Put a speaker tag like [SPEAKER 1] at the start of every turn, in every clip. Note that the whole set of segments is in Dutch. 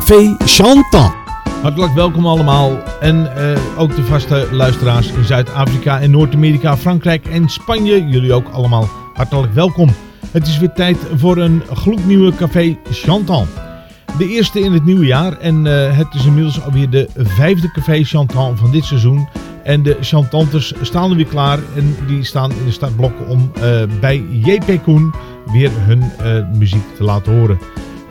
[SPEAKER 1] Café Chantal.
[SPEAKER 2] Hartelijk welkom allemaal en eh, ook de vaste luisteraars in Zuid-Afrika en Noord-Amerika, Frankrijk en Spanje. Jullie ook allemaal hartelijk welkom. Het is weer tijd voor een gloednieuwe Café Chantal. De eerste in het nieuwe jaar en eh, het is inmiddels alweer de vijfde Café Chantal van dit seizoen. En de chantantes staan er weer klaar en die staan in de startblokken om eh, bij JP Koen weer hun muziek te laten horen.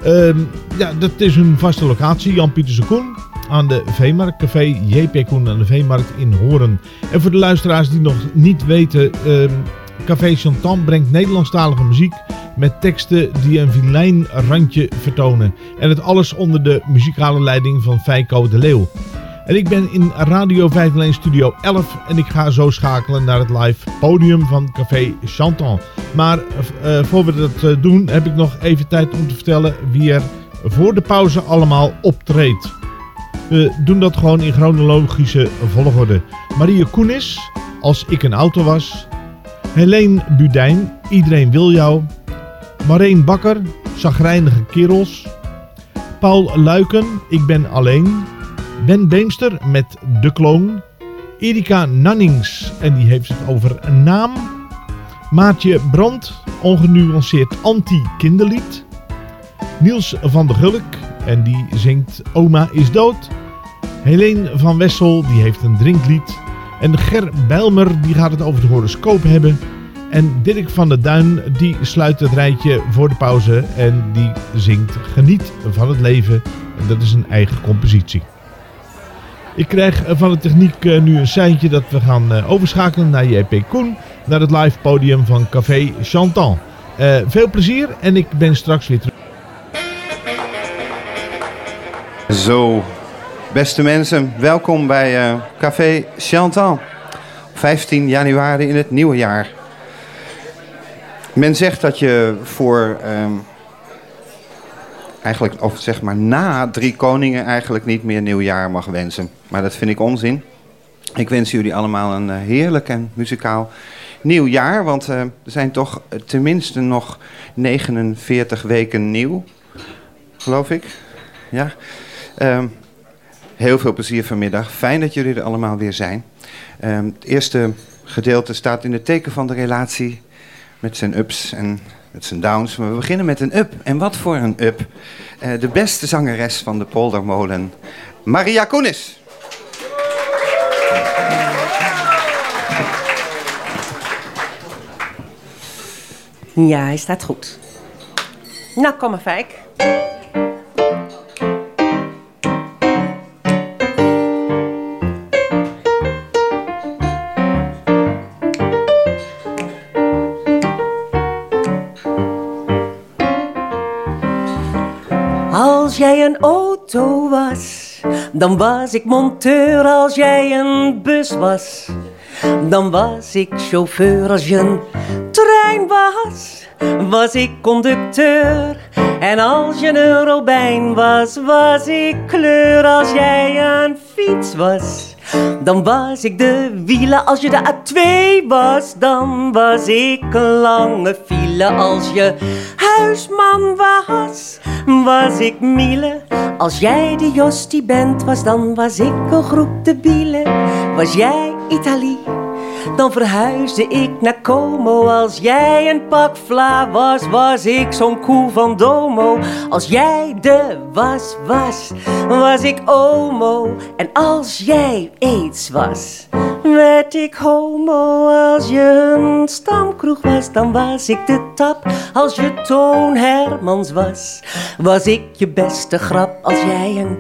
[SPEAKER 2] Ehm, ja, dat is een vaste locatie, Jan Pieterse Koen aan de Veemarkt, café JP Koen aan de Veemarkt in Horen. En voor de luisteraars die nog niet weten, ehm, Café Chantan brengt Nederlandstalige muziek met teksten die een vilijn randje vertonen. En het alles onder de muzikale leiding van Feiko de Leeuw. En ik ben in Radio 501 Studio 11 en ik ga zo schakelen naar het live podium van Café Chantan. Maar eh, voor we dat eh, doen heb ik nog even tijd om te vertellen wie er voor de pauze allemaal optreedt. We doen dat gewoon in chronologische volgorde. Marie Koenis, Als ik een auto was. Helene Budijn, Iedereen wil jou. Mareen Bakker, Zagrijnige kerels. Paul Luiken, Ik ben alleen. Ben Beemster met De Kloon. Erika Nannings, en die heeft het over een naam. Maatje Brandt, ongenuanceerd anti-kinderlied. Niels van der Gulk, en die zingt Oma is dood. Helene van Wessel, die heeft een drinklied. En Ger Bijlmer, die gaat het over de horoscoop hebben. En Dirk van der Duin, die sluit het rijtje voor de pauze. En die zingt Geniet van het leven. En dat is een eigen compositie. Ik krijg van de techniek eh, nu een seintje dat we gaan eh, overschakelen naar JP Koen. Naar het live podium van Café Chantal. Eh, veel plezier en ik ben straks weer terug.
[SPEAKER 3] Zo, beste mensen, welkom bij eh, Café Chantal. 15 januari in het nieuwe jaar. Men zegt dat je voor, ehm, eigenlijk, of zeg maar na drie koningen eigenlijk niet meer nieuwjaar mag wensen. Maar dat vind ik onzin. Ik wens jullie allemaal een eh, heerlijk en muzikaal nieuw jaar. Want eh, er zijn toch eh, tenminste nog 49 weken nieuw, geloof ik. Ja. Ehm, heel veel plezier vanmiddag. Fijn dat jullie er allemaal weer zijn. Ehm, het eerste gedeelte staat in het teken van de relatie met zijn ups en met zijn downs. Maar we beginnen met een up. En wat voor een up? De beste zangeres van de Poldermolen, Maria Koenis.
[SPEAKER 4] Ja, hij staat goed. Nou, kom maar, Fijk. Als jij een auto was, dan was ik monteur. Als jij een bus was, dan was ik chauffeur. Als je een was, ik conducteur. En als je een robijn was, was ik kleur. Als jij een fiets was, dan was ik de wielen. Als je de A2 was, dan was ik een lange file. Als je huisman was, was ik Miele. Als jij de Jostie bent was, dan was ik een groep de bielen. Was jij Italië? Dan verhuisde ik naar Como. Als jij een pak vla was, was ik zo'n koe van Domo. Als jij de was was, was ik Omo. En als jij aids was, werd ik homo. Als je een stamkroeg was, dan was ik de tap. Als je Toon Hermans was, was ik je beste grap. Als jij een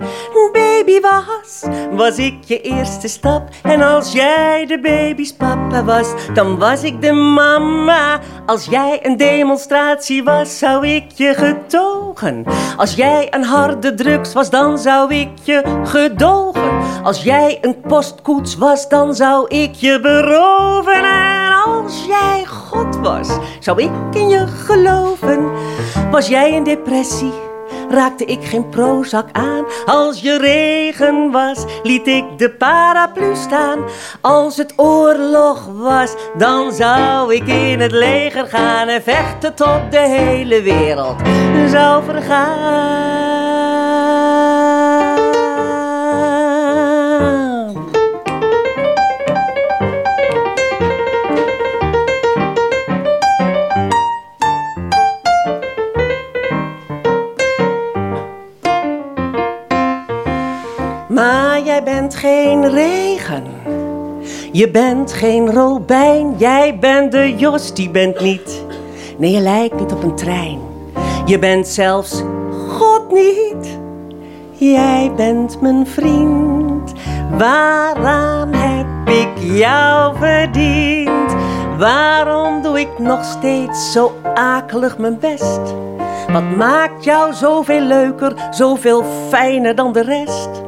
[SPEAKER 4] baby was, was ik je eerste stap. En als jij de baby's papa was, dan was ik de mama. Als jij een demonstratie was, zou ik je getogen. Als jij een harde drugs was, dan zou ik je gedogen. Als jij een postkoets was, dan zou ik je beroven. En als jij God was, zou ik in je geloven. Was jij een depressie? Raakte ik geen Prozac aan. Als je regen was, liet ik de paraplu staan. Als het oorlog was, dan zou ik in het leger gaan en vechten tot de hele wereld zou vergaan. Jij bent geen regen. Je bent geen robijn. Jij bent de Jos, die bent niet. Nee, je lijkt niet op een trein. Je bent zelfs God niet. Jij bent mijn vriend. Waaraan heb ik jou verdiend? Waarom doe ik nog steeds zo akelig mijn best? Wat maakt jou zoveel leuker, zoveel fijner dan de rest?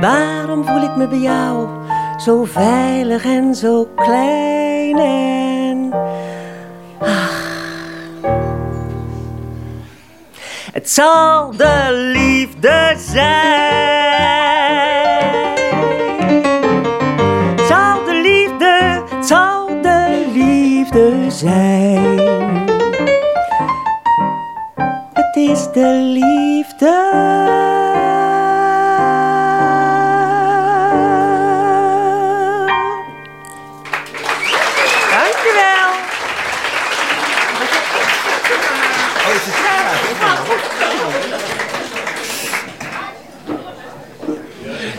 [SPEAKER 4] Waarom voel ik me bij jou zo veilig en zo klein en... Ach. Het zal de liefde zijn. Het zal de liefde, het zal de liefde zijn. Het is de liefde.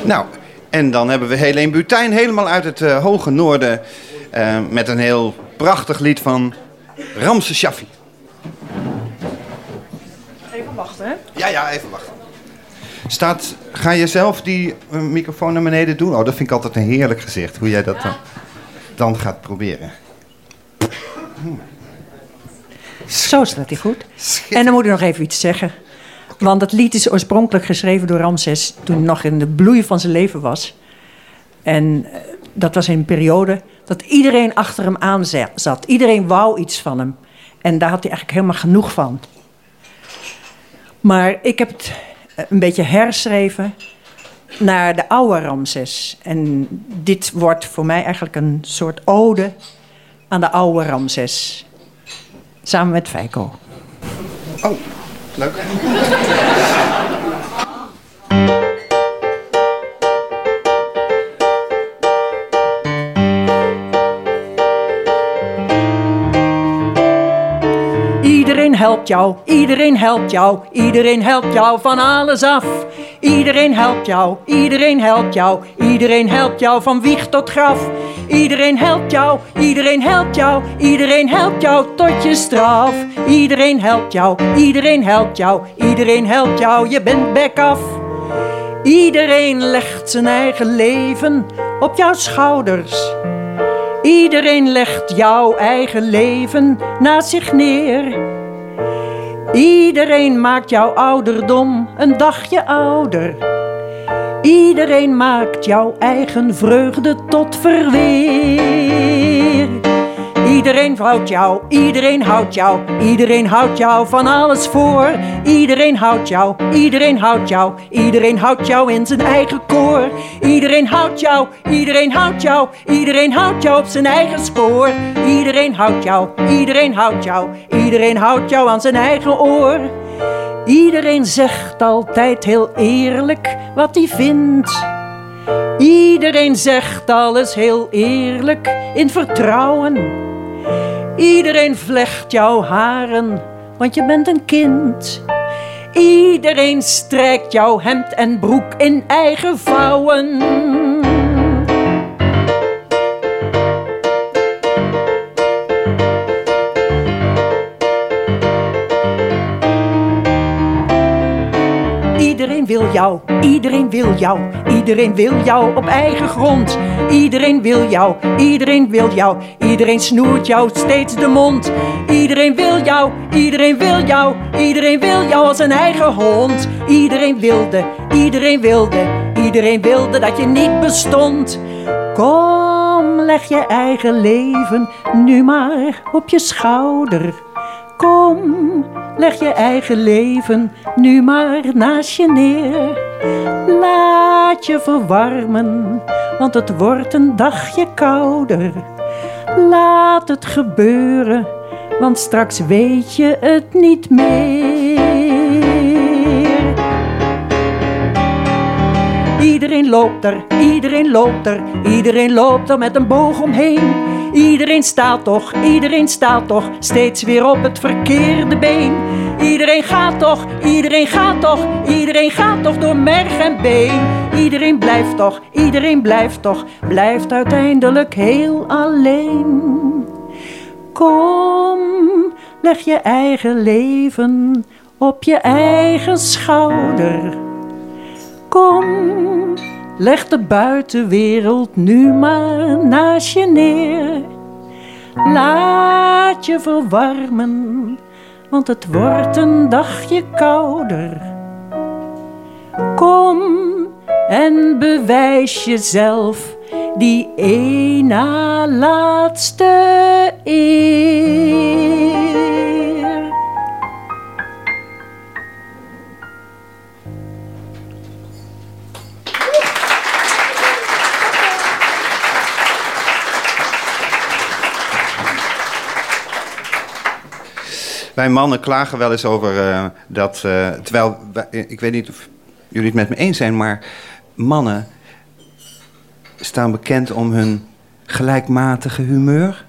[SPEAKER 3] Nou, en dan hebben we Helene Butijn helemaal uit het eh, hoge noorden... eh, met een heel prachtig lied van Ramse Shaffi.
[SPEAKER 5] Even wachten, hè?
[SPEAKER 3] Ja, ja, even wachten. Staat, ga je zelf die eh, microfoon naar beneden doen? Oh, dat vind ik altijd een heerlijk gezicht, hoe jij dat dan, dan gaat proberen.
[SPEAKER 5] Zo staat hij goed. En dan moet ik nog even iets zeggen. Want het lied is oorspronkelijk geschreven door Ramses toen nog in de bloei van zijn leven was. En eh, dat was een periode dat iedereen achter hem aan za- zat. Iedereen wou iets van hem. En daar had hij eigenlijk helemaal genoeg van. Maar ik heb het eh, een beetje herschreven naar de oude Ramses. En dit wordt voor mij eigenlijk een soort ode aan de oude Ramses. Samen met Feiko.
[SPEAKER 3] Oh, leuk.
[SPEAKER 5] Helpt jou, iedereen helpt jou, iedereen helpt jou van alles af. Iedereen helpt jou, iedereen helpt jou, iedereen helpt jou van wieg tot graf. Iedereen helpt jou, iedereen helpt jou, iedereen helpt jou tot je straf. Iedereen helpt jou, iedereen helpt jou, iedereen helpt jou, je bent bek af. Iedereen legt zijn eigen leven op jouw schouders. Iedereen legt jouw eigen leven naast zich neer. Iedereen maakt jouw ouderdom een dagje ouder. Iedereen maakt jouw eigen vreugde tot verweer. Iedereen houdt jou, iedereen houdt jou, iedereen houdt jou van alles voor. Iedereen houdt jou, iedereen houdt jou, iedereen houdt jou in zijn eigen koor. Iedereen houdt jou, iedereen houdt jou, iedereen houdt jou op zijn eigen spoor. Iedereen houdt jou, iedereen houdt jou, iedereen houdt jou aan zijn eigen oor. Iedereen zegt altijd heel eerlijk wat hij vindt. Iedereen zegt alles heel eerlijk in vertrouwen. Iedereen vlecht jouw haren, want je bent een kind. Iedereen strijkt jouw hemd en broek in eigen vouwen. Wil jou, iedereen wil jou, iedereen wil jou op eigen grond. Iedereen wil jou, iedereen wil jou, iedereen snoert jou steeds de mond. Iedereen wil jou, iedereen wil jou, iedereen wil jou als een eigen hond. Iedereen wilde, iedereen wilde, iedereen wilde dat je niet bestond. Kom, leg je eigen leven nu maar op je schouder. Kom, leg je eigen leven nu maar naast je neer. Laat je verwarmen, want het wordt een dagje kouder. Laat het gebeuren, want straks weet je het niet meer. Iedereen loopt er, iedereen loopt er, iedereen loopt er met een boog omheen. Iedereen staat toch, iedereen staat toch, steeds weer op het verkeerde been. Iedereen gaat toch, iedereen gaat toch, iedereen gaat toch door merg en been. Iedereen blijft toch, iedereen blijft toch, blijft uiteindelijk heel alleen. Kom, leg je eigen leven op je eigen schouder. Kom, leg de buitenwereld nu maar naast je neer. Laat je verwarmen, want het wordt een dagje kouder. Kom en bewijs jezelf die ene laatste eer.
[SPEAKER 3] Wij mannen klagen wel eens over eh, dat. eh, terwijl, wij- ik weet niet of jullie het met me eens zijn, maar mannen staan bekend om hun gelijkmatige humeur.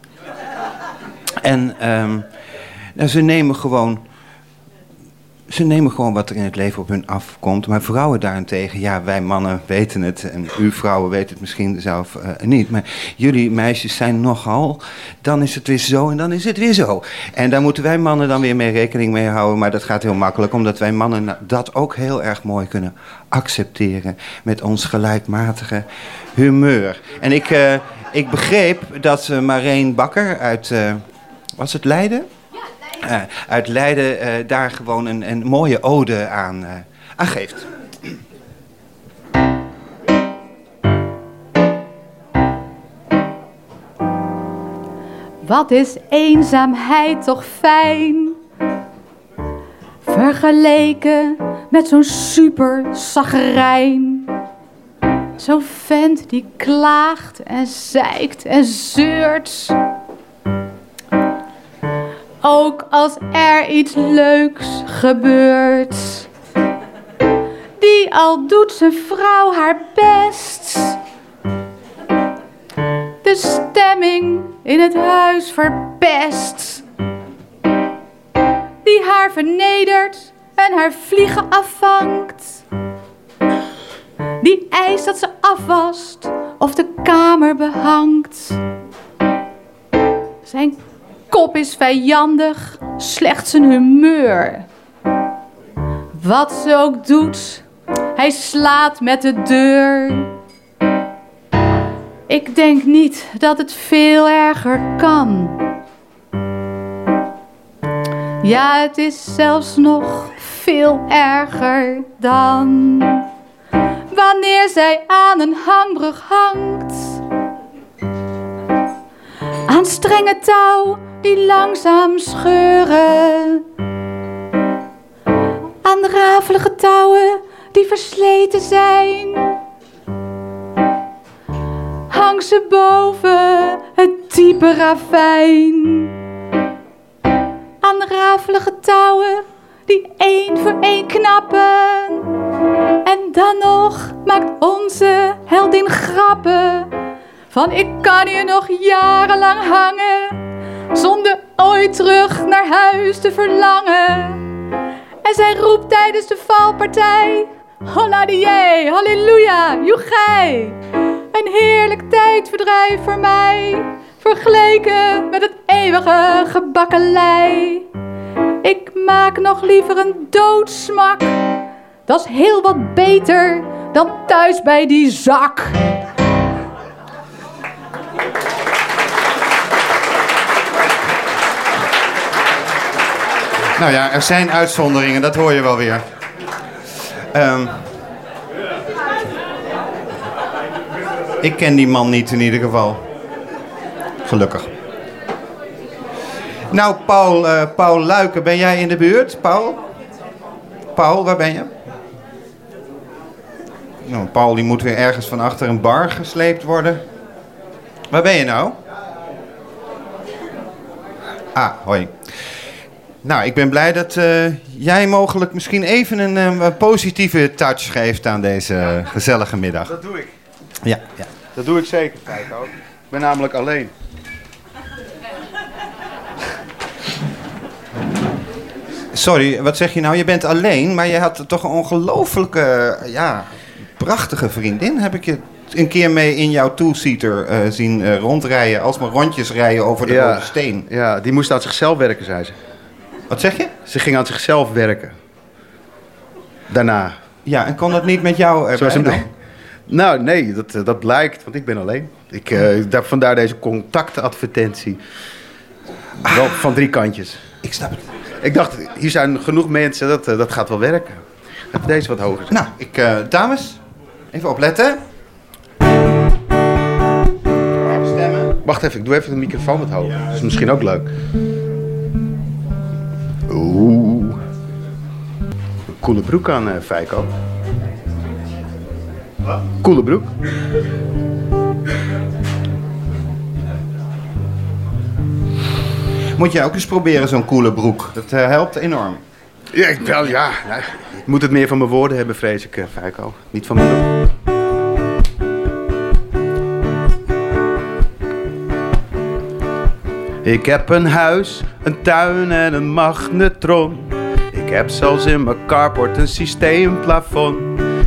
[SPEAKER 3] En ehm, nou, ze nemen gewoon. Ze nemen gewoon wat er in het leven op hun afkomt. Maar vrouwen daarentegen, ja, wij mannen weten het. En u vrouwen weten het misschien zelf eh, niet. Maar jullie meisjes zijn nogal. Dan is het weer zo en dan is het weer zo. En daar moeten wij mannen dan weer mee rekening mee houden. Maar dat gaat heel makkelijk, omdat wij mannen dat ook heel erg mooi kunnen accepteren. Met ons gelijkmatige humeur. En ik, eh, ik begreep dat uh, Marijn Bakker uit. was het Leiden? Eh, uit Leiden eh, daar gewoon een, mooie ode aan, eh, aan geeft.
[SPEAKER 6] Wat is eenzaamheid toch fijn? Vergeleken met zo'n super zagrijn. Zo'n vent die klaagt en zeikt en zeurt. Ook als er iets leuks gebeurt. Die al doet zijn vrouw haar best de stemming in het huis verpest. Die haar vernedert en haar vliegen afvangt. Die eist dat ze afwast of de kamer behangt. Zijn kop is vijandig, slecht zijn humeur. Wat ze ook doet, hij slaat met de deur. Ik denk niet dat het veel erger kan. Ja, het is zelfs nog veel erger dan wanneer zij aan een hangbrug hangt. Aan strenge touw die langzaam scheuren. Aan rafelige touwen die versleten zijn hang ze boven het diepe ravijn. Aan rafelige touwen die één voor één knappen. En dan nog maakt onze heldin grappen. Van ik kan hier nog jarenlang hangen. Zonder ooit terug naar huis te verlangen. En zij roept tijdens de valpartij. Holla die halleluja, joegij. Een heerlijk tijdverdrijf voor mij, vergeleken met het eeuwige gebakkelei. Ik maak nog liever een doodsmak Dat is heel wat beter dan thuis bij die zak.
[SPEAKER 3] Nou ja, er zijn uitzonderingen, dat hoor je wel weer. Ehm, ik ken die man niet in ieder geval. Gelukkig. Nou, Paul, eh, Paul Luiken, ben jij in de buurt? Paul? Paul, waar ben je? Nou, Paul die moet weer ergens van achter een bar gesleept worden. Waar ben je nou? Ah, hoi. Nou, ik ben blij dat eh, jij mogelijk misschien even een eh, positieve touch geeft aan deze gezellige middag.
[SPEAKER 1] Dat doe ik.
[SPEAKER 3] Ja, ja.
[SPEAKER 1] Dat doe ik zeker, kijk ook. Ik ben namelijk alleen.
[SPEAKER 3] Sorry, wat zeg je nou? Je bent alleen, maar je had toch een ongelooflijke, ja, prachtige vriendin. Heb ik je een keer mee in jouw two-seater eh, zien rondrijden, alsmaar rondjes rijden over de
[SPEAKER 1] Ja.
[SPEAKER 3] rode steen.
[SPEAKER 1] Ja, die moest aan zichzelf werken, zei ze.
[SPEAKER 3] Wat zeg je?
[SPEAKER 1] Ze ging aan zichzelf werken. Daarna.
[SPEAKER 3] Ja, en kon dat niet met jou erbij
[SPEAKER 1] Zoals. Nou, nee, dat, eh, dat blijkt, want ik ben alleen. Ik, eh, daar, vandaar deze contactadvertentie. Wel van drie kantjes.
[SPEAKER 3] Ik snap het.
[SPEAKER 1] Ik dacht, hier zijn genoeg mensen, dat, eh, dat gaat wel werken. Even deze wat hoger.
[SPEAKER 3] Nou, ik, dames, even opletten. Stemmen.
[SPEAKER 1] Wacht even, ik doe even de microfoon wat hoger. Dat is misschien ook leuk. Oeh. Een coole broek aan, eh Feiko. Coole broek.
[SPEAKER 3] Moet jij ook eens proberen, zo'n coole broek. Dat eh, helpt enorm.
[SPEAKER 1] Ja, ik wel, ja. ja. Ik moet het meer van mijn woorden hebben, vrees ik, eh, Feiko. Niet van mijn broek. Ik heb een huis, een tuin en een magnetron. Ik heb zelfs in mijn carport een systeemplafond.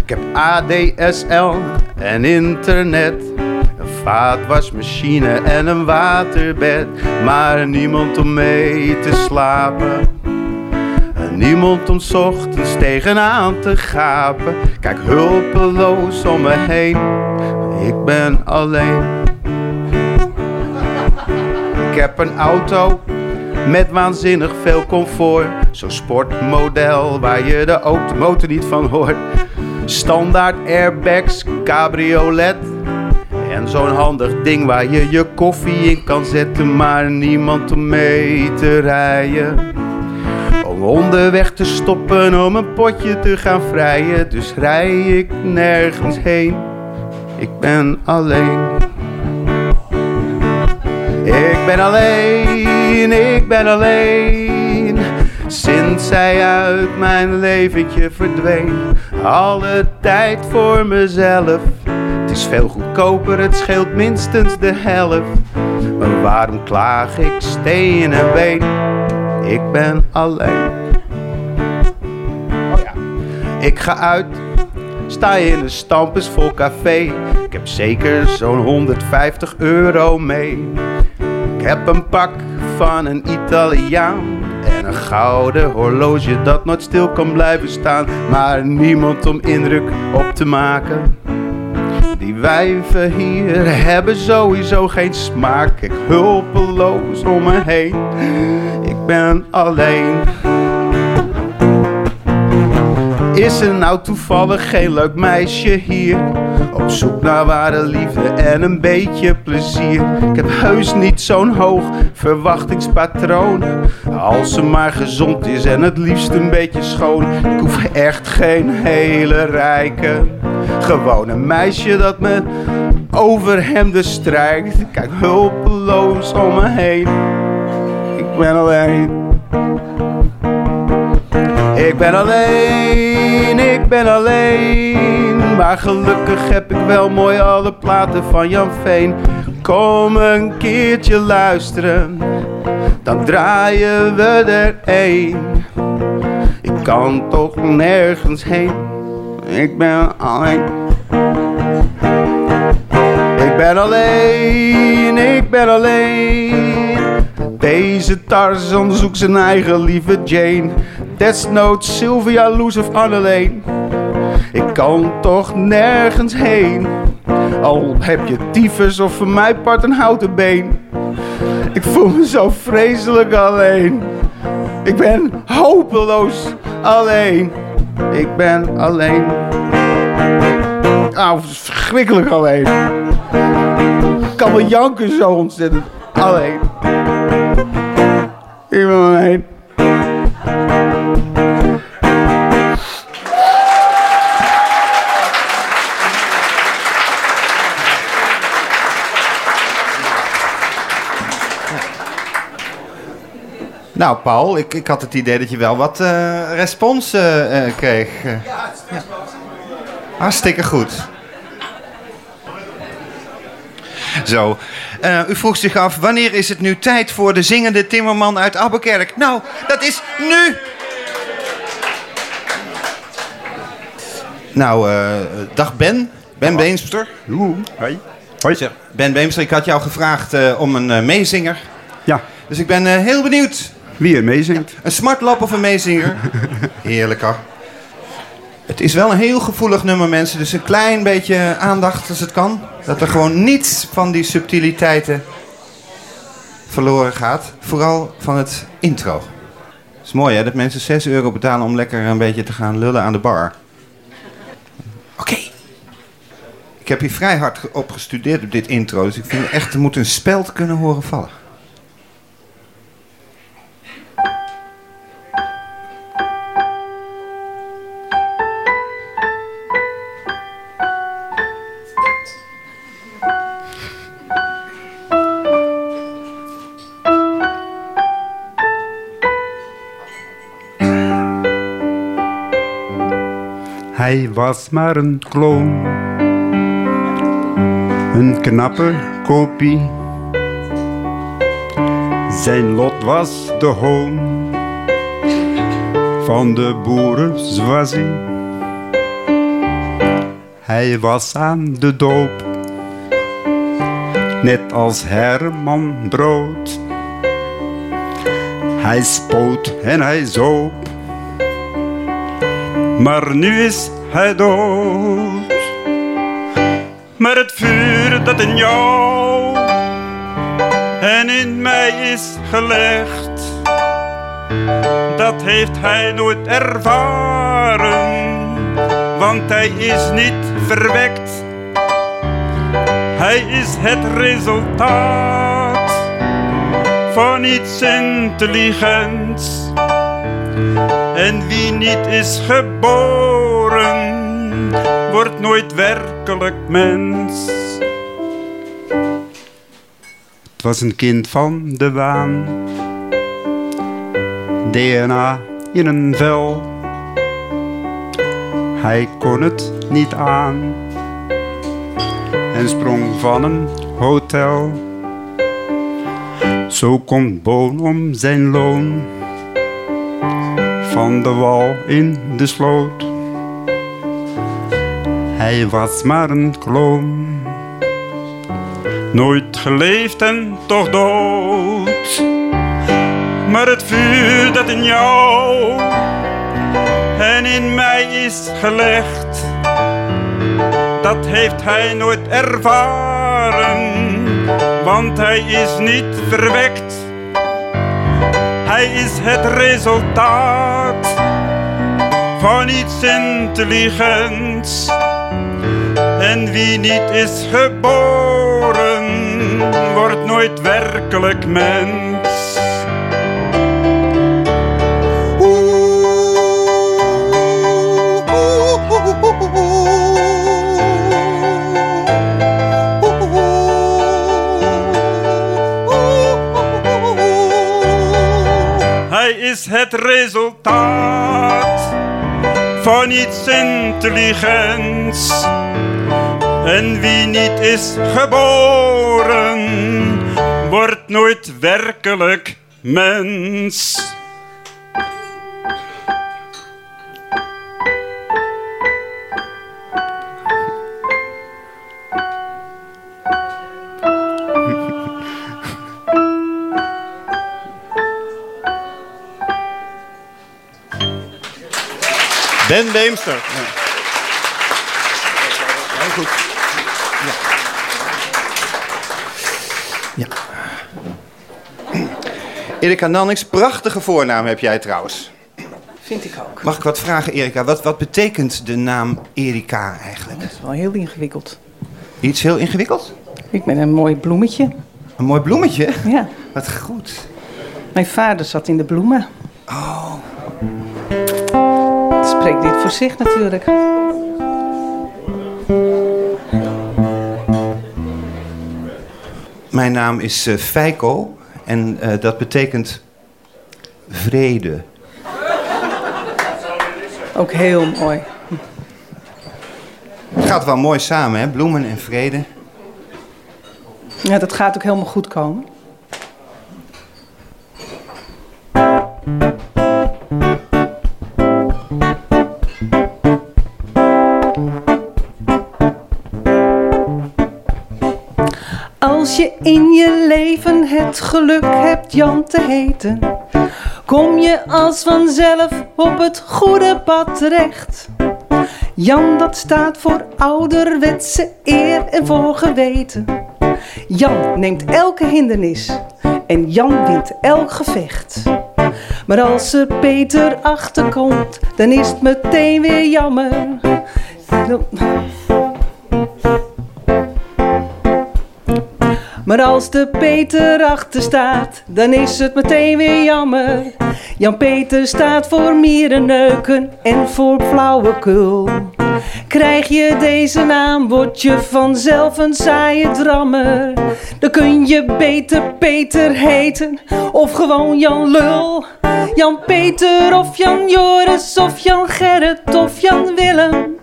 [SPEAKER 1] Ik heb ADSL en internet. Een vaatwasmachine en een waterbed. Maar niemand om mee te slapen. En niemand om ochtends tegenaan te gapen. Kijk hulpeloos om me heen. Ik ben alleen. Ik heb een auto met waanzinnig veel comfort. Zo'n sportmodel waar je de motor niet van hoort. Standaard airbags, cabriolet. En zo'n handig ding waar je je koffie in kan zetten. Maar niemand om mee te rijden. Om onderweg te stoppen om een potje te gaan vrijen. Dus rij ik nergens heen. Ik ben alleen. Ik ben alleen, ik ben alleen. Sinds zij uit mijn leventje verdween. Alle tijd voor mezelf. Het is veel goedkoper, het scheelt minstens de helft. Maar waarom klaag ik steen en been? Ik ben alleen. Oh ja. Ik ga uit, sta in een stampers vol café. Ik heb zeker zo'n 150 euro mee. Heb een pak van een Italiaan en een gouden horloge dat nooit stil kan blijven staan, maar niemand om indruk op te maken. Die wijven hier hebben sowieso geen smaak. Ik hulpeloos om me heen. Ik ben alleen. Is er nou toevallig geen leuk meisje hier? Op zoek naar ware liefde en een beetje plezier. Ik heb heus niet zo'n hoog verwachtingspatroon. Als ze maar gezond is en het liefst een beetje schoon. Ik hoef echt geen hele rijke. Gewoon een meisje dat me over hemden strijkt. Kijk hulpeloos om me heen. Ik ben alleen. Ik ben alleen, ik ben alleen. Maar gelukkig heb ik wel mooi alle platen van Jan Veen. Kom een keertje luisteren, dan draaien we er één. Ik kan toch nergens heen, ik ben alleen. Ik ben alleen, ik ben alleen. Deze Tarzan zoekt zijn eigen lieve Jane. Desnoods Sylvia, Loes of Anneleen.
[SPEAKER 7] Ik kan toch nergens heen. Al heb je tyfus of voor mij part een houten been. Ik voel me zo vreselijk alleen. Ik ben hopeloos alleen. Ik ben alleen. Ah, verschrikkelijk alleen. Ik kan wel janken zo ontzettend alleen. Ik ben alleen.
[SPEAKER 3] Nou, Paul, ik, ik had het idee dat je wel wat eh, respons eh, eh, kreeg. Ja. Hartstikke goed. Zo, u vroeg zich af, wanneer is het nu tijd voor de zingende timmerman uit Abbekerk? Nou, dat is nu! Nou, dag Ben. Ben Beemster.
[SPEAKER 7] Hoi. Hoi.
[SPEAKER 3] Ben Beemster, ik had jou gevraagd om een meezinger.
[SPEAKER 7] Ja.
[SPEAKER 3] Dus ik ben heel benieuwd.
[SPEAKER 7] Wie er meezingt?
[SPEAKER 3] Een smartlap of een meezinger? Heerlijk hoor. Het is wel een heel gevoelig nummer, mensen. Dus een klein beetje aandacht als het kan. Dat er gewoon niets van die subtiliteiten verloren gaat. Vooral van het intro. Het is mooi hè, dat mensen 6 euro betalen om lekker een beetje te gaan lullen aan de bar. Oké. Ik heb hier vrij hard op gestudeerd op dit intro. Dus ik vind echt, er moet een speld kunnen horen vallen.
[SPEAKER 7] Hij was maar een kloon. Een knappe kopie. Zijn lot was de hoon van de boeren Zwazi. Hij was aan de doop, net als Herman Brood. Hij spoot en hij zoop maar nu is hij dood. Maar het vuur dat in jou en in mij is gelegd, dat heeft hij nooit ervaren, want hij is niet verwekt. Hij is het resultaat van iets intelligents. En wie niet is geboren, nooit werkelijk mens. Het was een kind van de waan. DNA in een vel. Hij kon het niet aan. En sprong van een hotel. Zo komt Boon om zijn loon van de wal in de sloot. Hij was maar een kloon, nooit geleefd en toch dood. Maar het vuur dat in jou en in mij is gelegd, dat heeft hij nooit ervaren, want hij is niet verwekt. Hij is het resultaat van iets intelligents. En wie niet is geboren, wordt nooit werkelijk mens. Hij is het resultaat van iets intelligents. En wie niet is geboren, wordt nooit werkelijk mens.
[SPEAKER 3] Ben Beemster. goed. Ja. ja. Erika Nannings, prachtige voornaam heb jij trouwens.
[SPEAKER 8] Vind ik ook.
[SPEAKER 3] Mag ik wat vragen, Erika? Wat, wat betekent de naam Erika eigenlijk?
[SPEAKER 8] Dat is wel heel ingewikkeld.
[SPEAKER 3] Iets heel ingewikkeld?
[SPEAKER 8] Ik ben een mooi bloemetje.
[SPEAKER 3] Een mooi bloemetje?
[SPEAKER 8] Ja.
[SPEAKER 3] Wat goed.
[SPEAKER 8] Mijn vader zat in de bloemen.
[SPEAKER 3] Oh.
[SPEAKER 8] Het spreekt dit voor zich natuurlijk.
[SPEAKER 3] Mijn naam is uh, Feiko en uh, dat betekent vrede.
[SPEAKER 8] Ook heel mooi.
[SPEAKER 3] Het gaat wel mooi samen, hè? Bloemen en vrede.
[SPEAKER 8] Ja, dat gaat ook helemaal goed komen. Geluk hebt Jan te heten, kom je als vanzelf op het goede pad terecht. Jan, dat staat voor ouderwetse eer en voor geweten. Jan neemt elke hindernis en Jan wint elk gevecht. Maar als er Peter achterkomt, dan is het meteen weer jammer. Maar als de Peter achter staat, dan is het meteen weer jammer. Jan Peter staat voor mierenneuken en voor flauwekul. Krijg je deze naam, word je vanzelf een saaie drammer. Dan kun je beter Peter heten, of gewoon Jan Lul. Jan Peter of Jan Joris of Jan Gerrit of Jan Willem.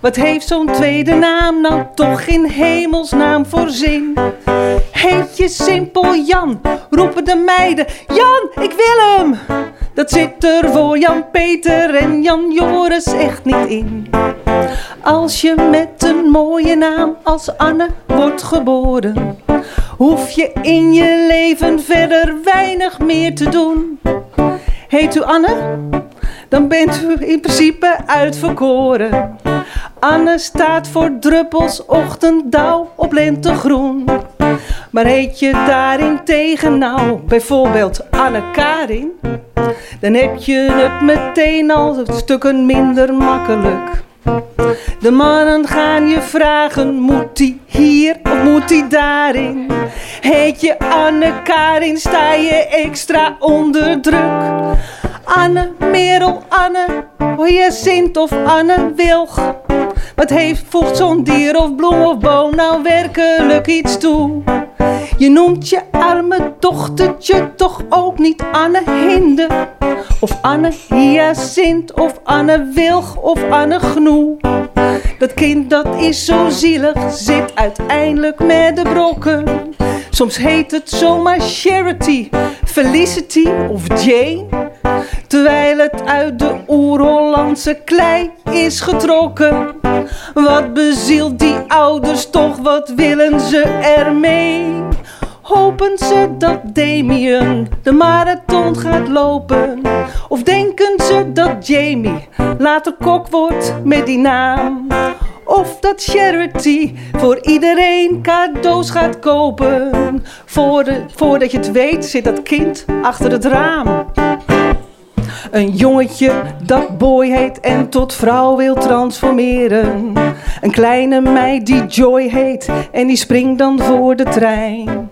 [SPEAKER 8] Wat heeft zo'n tweede naam nou toch in hemelsnaam voor zin? Heet je simpel Jan, roepen de meiden, Jan, ik wil hem! Dat zit er voor Jan Peter en Jan Joris echt niet in. Als je met een mooie naam als Anne wordt geboren, hoef je in je leven verder weinig meer te doen. Heet u Anne? Dan bent u in principe uitverkoren. Anne staat voor druppels ochtenddauw op lentegroen. Maar heet je daarin tegen nou bijvoorbeeld Anne-Karin, dan heb je het meteen al stukken minder makkelijk. De mannen gaan je vragen, moet die hier of moet die daarin? Heet je Anne-Karin, sta je extra onder druk. Anne, Merel, Anne, Hyacinth of Anne Wilg. Wat heeft, voegt zo'n dier of bloem of boom nou werkelijk iets toe? Je noemt je arme dochtertje toch ook niet Anne Hinde? Of Anne Hyacinth of Anne Wilg of Anne Gnoe? Dat kind dat is zo zielig, zit uiteindelijk met de brokken. Soms heet het zomaar Charity, Felicity of Jane. Terwijl het uit de oer-Hollandse klei is getrokken. Wat bezielt die ouders toch, wat willen ze ermee? Hopen ze dat Damien de marathon gaat lopen? Of denken ze dat Jamie later kok wordt met die naam? Of dat Charity voor iedereen cadeaus gaat kopen? voordat je het weet zit dat kind achter het raam. Een jongetje dat boy heet en tot vrouw wil transformeren. Een kleine meid die Joy heet en die springt dan voor de trein.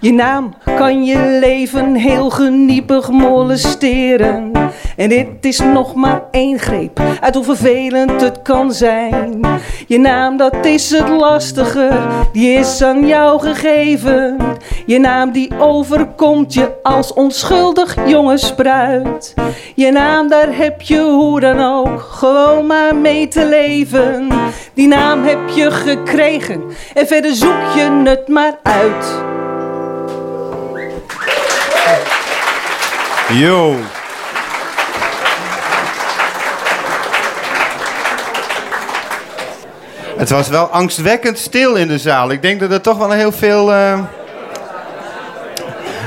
[SPEAKER 8] Je naam kan je leven heel geniepig molesteren. En dit is nog maar één greep uit hoe vervelend het kan zijn. Je naam, dat is het lastige, die is aan jou gegeven. Je naam die overkomt je als onschuldig jonge spruit. Je naam, daar heb je hoe dan ook gewoon maar mee te leven. Die naam heb je gekregen en verder zoek je het maar uit.
[SPEAKER 3] Yo. Het was wel angstwekkend stil in de zaal. Ik denk dat er toch wel heel veel. Uh,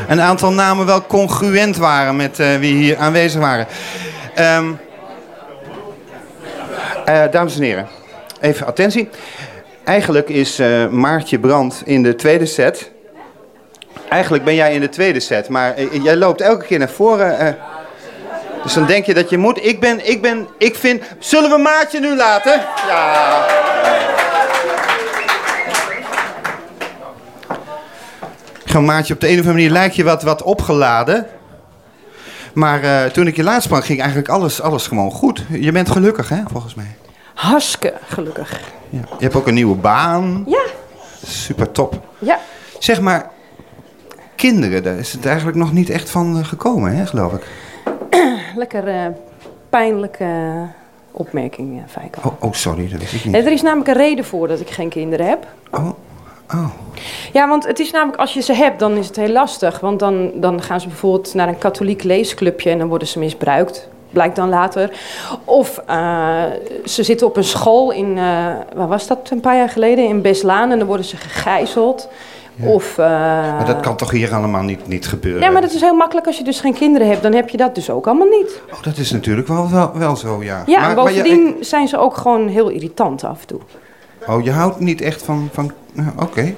[SPEAKER 3] een aantal namen wel congruent waren met uh, wie hier aanwezig waren. Um, uh, dames en heren, even attentie. eigenlijk is eh, Maartje Brand in de tweede set. Eigenlijk ben jij in de tweede set, maar eh, jij loopt elke keer naar voren. eh. dus dan denk je dat je moet. Ik ben, ik ben, ik vind. Zullen we Maartje nu laten? Ja. Gewoon Maartje, op de een of andere manier lijkt je wat, wat opgeladen. Maar eh, toen ik je laatst sprak, ging eigenlijk alles, alles gewoon goed. Je bent gelukkig, hè, volgens mij.
[SPEAKER 8] Hartstikke gelukkig.
[SPEAKER 3] Ja. Je hebt ook een nieuwe baan.
[SPEAKER 8] Ja.
[SPEAKER 3] Super top.
[SPEAKER 8] Ja.
[SPEAKER 3] Zeg maar, kinderen, daar is het eigenlijk nog niet echt van eh, gekomen, hè, geloof ik.
[SPEAKER 8] Lekker eh, pijnlijke opmerking, eh, Feiko.
[SPEAKER 3] Oh, oh, sorry, dat wist ik niet.
[SPEAKER 8] Nee, er is namelijk een reden voor dat ik geen kinderen heb.
[SPEAKER 3] Oh, oh.
[SPEAKER 8] Ja, want het is namelijk als je ze hebt, dan is het heel lastig. Want dan, dan gaan ze bijvoorbeeld naar een katholiek leesclubje en dan worden ze misbruikt. Blijkt dan later. Of ze zitten op een school in, waar was dat een paar jaar geleden? In Beslaan en dan worden ze gegijzeld. Of, eh,
[SPEAKER 3] Maar dat kan toch hier allemaal niet, niet gebeuren?
[SPEAKER 8] Ja, maar dat is heel makkelijk als je dus geen kinderen hebt. Dan heb je dat dus ook allemaal niet.
[SPEAKER 3] Oh, dat is natuurlijk wel, wel, wel zo, ja.
[SPEAKER 8] Ja,
[SPEAKER 3] maar,
[SPEAKER 8] en
[SPEAKER 3] maar
[SPEAKER 8] bovendien zijn ze ook gewoon heel irritant af en toe.
[SPEAKER 3] oh, je houdt niet echt van... van nou, Oké.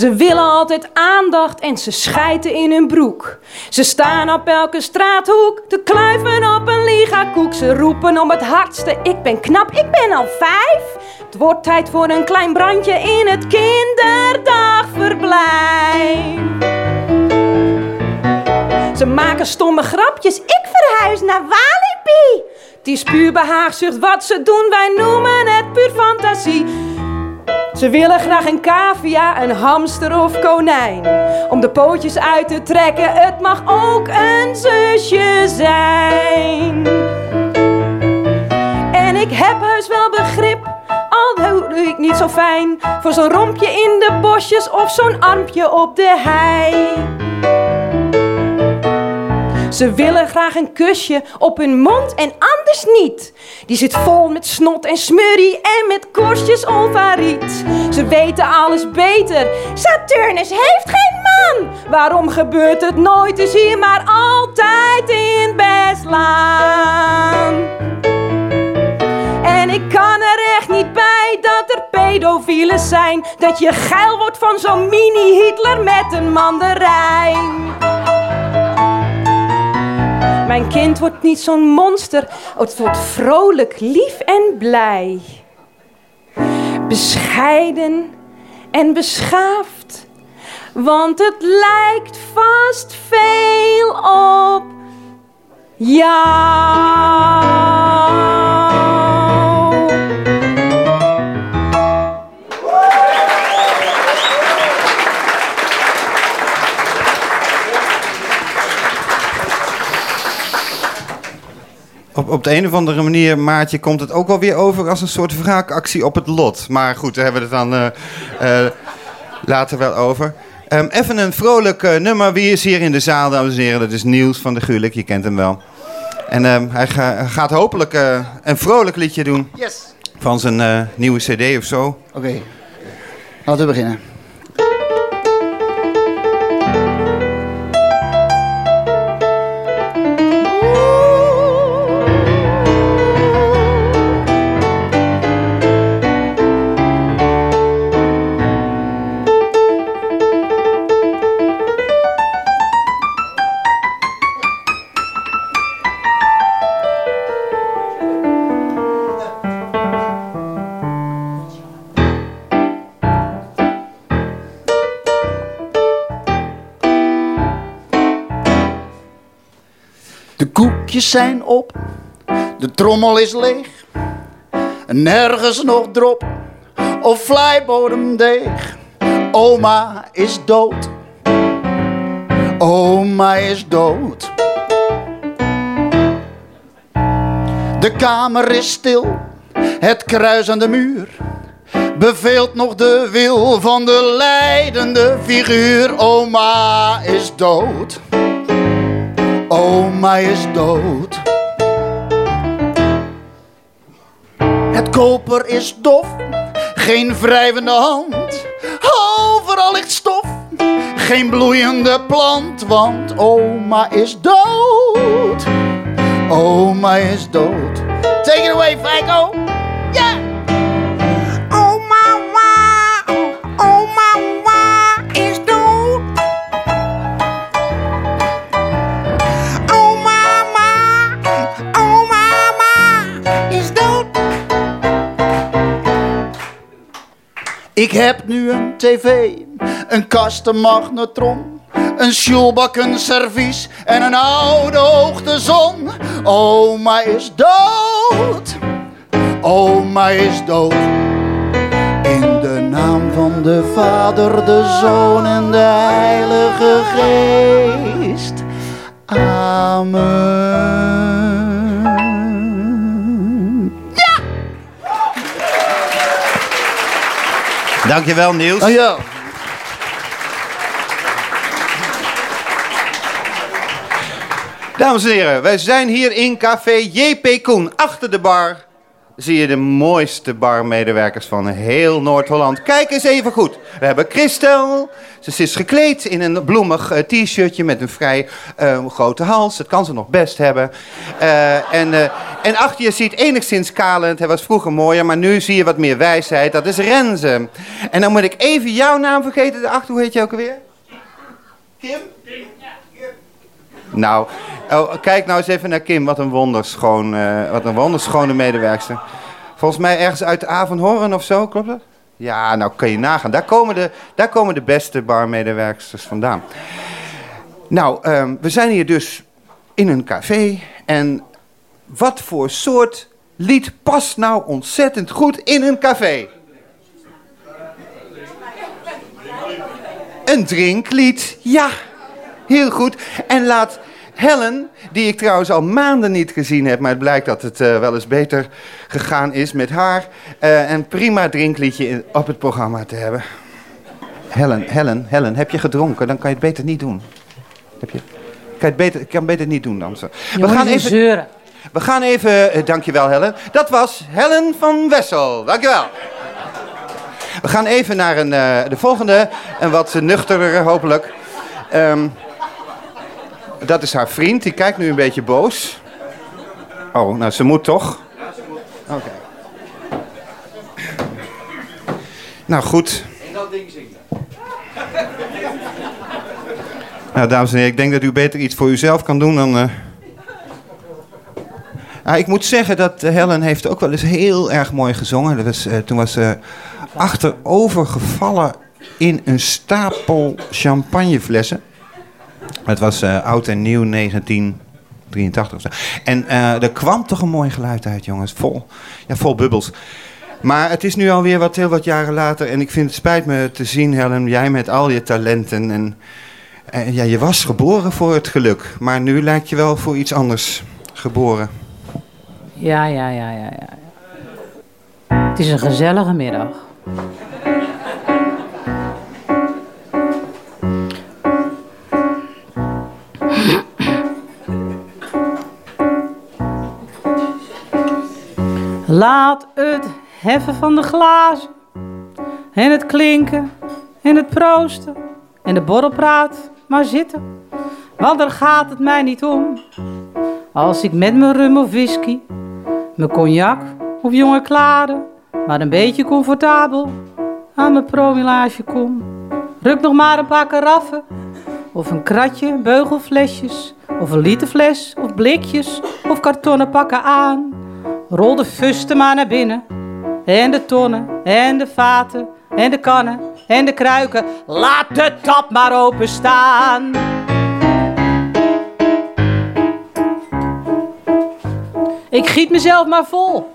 [SPEAKER 8] Ze willen altijd aandacht en ze schijten in hun broek. Ze staan op elke straathoek te kluiven op een ligakoek. Ze roepen om het hardste, ik ben knap, ik ben al vijf. Het wordt tijd voor een klein brandje in het kinderdagverblijf. Ze maken stomme grapjes, ik verhuis naar Walibi. Het is puur behaagzucht wat ze doen, wij noemen het puur fantasie. Ze willen graag een cavia, een hamster of konijn. Om de pootjes uit te trekken, het mag ook een zusje zijn. En ik heb heus wel begrip, al doe ik niet zo fijn. Voor zo'n rompje in de bosjes of zo'n armpje op de hei. Ze willen graag een kusje op hun mond en anders niet. Die zit vol met snot en smurrie en met korstjes olfariet. Ze weten alles beter. Saturnus heeft geen man. Waarom gebeurt het nooit eens hier, maar altijd in Beslaan? En ik kan er echt niet bij dat er pedofielen zijn. Dat je geil wordt van zo'n mini-Hitler met een mandarijn. Mijn kind wordt niet zo'n monster. Het wordt vrolijk, lief en blij. Bescheiden en beschaafd. Want het lijkt vast veel op jou.
[SPEAKER 3] Op, de een of andere manier, Maartje, komt het ook wel weer over als een soort wraakactie op het lot. Maar goed, daar hebben we het dan eh, eh, later wel over. Ehm, even een vrolijk eh, nummer. Wie is hier in de zaal, dames en heren? Dat is Niels van de Gulik, je kent hem wel. En ehm, hij ga- gaat hopelijk een vrolijk liedje doen.
[SPEAKER 9] Yes.
[SPEAKER 3] Van zijn nieuwe cd of zo.
[SPEAKER 9] Oké, laten we beginnen. Zijn op, de trommel is leeg. Nergens nog drop of vlijbodemdeeg. Oma is dood. Oma is dood. De kamer is stil, het kruis aan de muur. Beveelt nog de wil van de leidende figuur. Oma is dood. Oma is dood. Het koper is dof, geen wrijvende hand. Overal ligt stof, geen bloeiende plant, want oma is dood. Oma is dood. Take it away, Franco. Ik heb nu een tv, een kast, een magnetron, een sjoelbak, een servies en een oude hoogtezon. Oma is dood, oma is dood. In de naam van de Vader, de Zoon en de Heilige Geest. Amen.
[SPEAKER 3] Dankjewel Niels.
[SPEAKER 9] Ja.
[SPEAKER 3] Dames en heren, wij zijn hier in café JP Koen. Achter de bar zie je de mooiste barmedewerkers van heel Noord-Holland. Kijk eens even goed. We hebben Christel. Ze is gekleed in een bloemig eh, t-shirtje met een vrij eh, grote hals. Dat kan ze nog best hebben. Eh, en, eh, en achter je ziet enigszins kalend. Hij was vroeger mooier, maar nu zie je wat meer wijsheid. Dat is Renze. En dan moet ik even jouw naam vergeten. Daarachter, hoe heet je ook alweer? Kim? Nou, oh, kijk nou eens even naar Kim. Wat een wonderschoon, eh, wat een wonderschone medewerkster. Volgens mij ergens uit de Avondhoren of zo, klopt dat? Ja, nou kun je nagaan. Daar komen de, daar komen de beste barmedewerksters vandaan. Nou, ehm, we zijn hier dus in een café. En wat voor soort lied past nou ontzettend goed in een café? Een drinklied, ja. Heel goed. En laat Helen, die ik trouwens al maanden niet gezien heb, maar het blijkt dat het eh, wel eens beter gegaan is met haar, eh, een prima drinkliedje in- op het programma te hebben. Helen, Helen, Helen, heb je gedronken? Dan kan je het beter niet doen. Heb je? Kan je het beter, kan beter niet doen dan zo.
[SPEAKER 10] Je moet niet zeuren.
[SPEAKER 3] We gaan even, eh, dankjewel Helen. Dat was Helen van Wessel. Dankjewel. We gaan even naar een, de volgende, een wat nuchterere hopelijk. Ehm, dat is haar vriend, die kijkt nu een beetje boos. Oh, nou ze moet toch? Oké. Nou goed.
[SPEAKER 11] En dat ding zingen.
[SPEAKER 3] Nou, dames en heren, ik denk dat u beter iets voor uzelf kan doen dan. eh. Ah, ik moet zeggen dat Helen heeft ook wel eens heel erg mooi gezongen. Dat was, eh, toen was ze achterover gevallen in een stapel champagneflessen. Het was eh, oud en nieuw 1983 of zo. En eh, er kwam toch een mooi geluid uit, jongens. Vol, ja, vol bubbels. Maar het is nu alweer wat, heel wat jaren later. En ik vind het spijt me te zien, Helen, jij met al je talenten. En, en ja, je was geboren voor het geluk. Maar nu lijkt je wel voor iets anders geboren.
[SPEAKER 10] Ja, ja, ja, ja, ja. Het is een gezellige middag. Laat het heffen van de glazen en het klinken en het proosten en de borrelpraat maar zitten. Want daar gaat het mij niet om. Als ik met mijn rum of whisky, mijn cognac of jonge klade, maar een beetje comfortabel aan mijn promillage kom. Ruk nog maar een paar karaffen, of een kratje, beugelflesjes, of een literfles, of blikjes, of kartonnen pakken aan. Rol de fusten maar naar binnen, en de tonnen, en de vaten, en de kannen, en de kruiken. Laat de tap maar openstaan. Ik giet mezelf maar vol.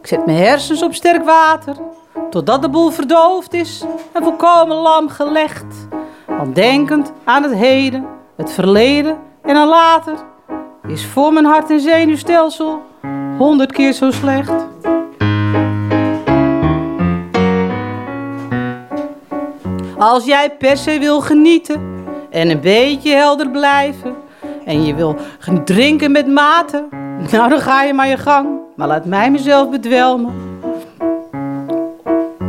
[SPEAKER 10] Ik zet mijn hersens op sterk water, totdat de boel verdoofd is en volkomen lam gelegd. Want denkend aan het heden, het verleden en aan later, is voor mijn hart en zenuwstelsel honderd keer zo slecht. Als jij per se wil genieten en een beetje helder blijven en je wil drinken met mate, nou dan ga je maar je gang. Maar laat mij mezelf bedwelmen.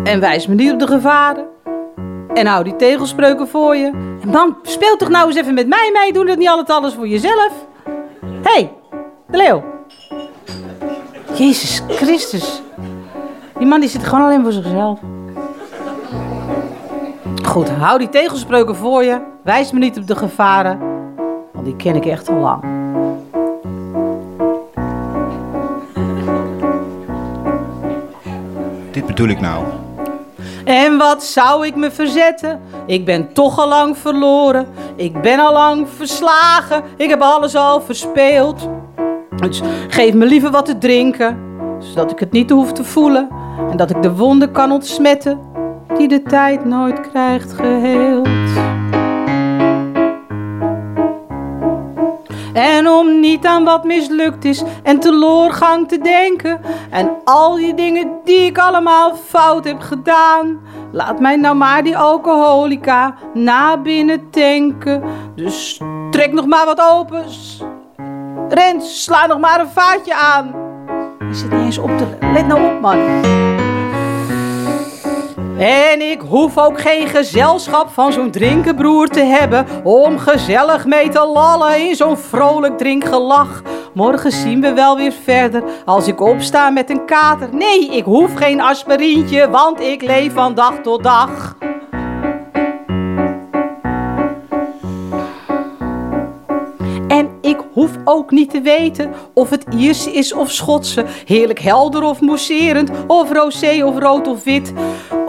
[SPEAKER 10] En wijs me niet op de gevaren. En hou die tegelspreuken voor je. En man, speel toch nou eens even met mij mee. Doe dat niet altijd alles voor jezelf. Hey, De Leeuw. Jezus Christus. Die man die zit gewoon alleen voor zichzelf. Goed, hou die tegelspreuken voor je. Wijs me niet op de gevaren. Want die ken ik echt al lang.
[SPEAKER 3] Dit bedoel ik nou.
[SPEAKER 10] En wat zou ik me verzetten? Ik ben toch al lang verloren. Ik ben al lang verslagen. Ik heb alles al verspeeld. Dus geef me liever wat te drinken, zodat ik het niet hoef te voelen. En dat ik de wonden kan ontsmetten, die de tijd nooit krijgt geheeld. En om niet aan wat mislukt is en teleurgang te denken. En al die dingen die ik allemaal fout heb gedaan. Laat mij nou maar die alcoholica naar binnen tanken. Dus trek nog maar wat open. Rens, sla nog maar een vaatje aan. Je zit niet eens op te... Let nou op, man. En ik hoef ook geen gezelschap van zo'n drinkenbroer te hebben om gezellig mee te lallen in zo'n vrolijk drinkgelach. Morgen zien we wel weer verder als ik opsta met een kater. Nee, ik hoef geen aspirintje, want ik leef van dag tot dag. Hoef ook niet te weten of het Ierse is of Schotse. Heerlijk helder of mousserend, of rosé of rood of wit.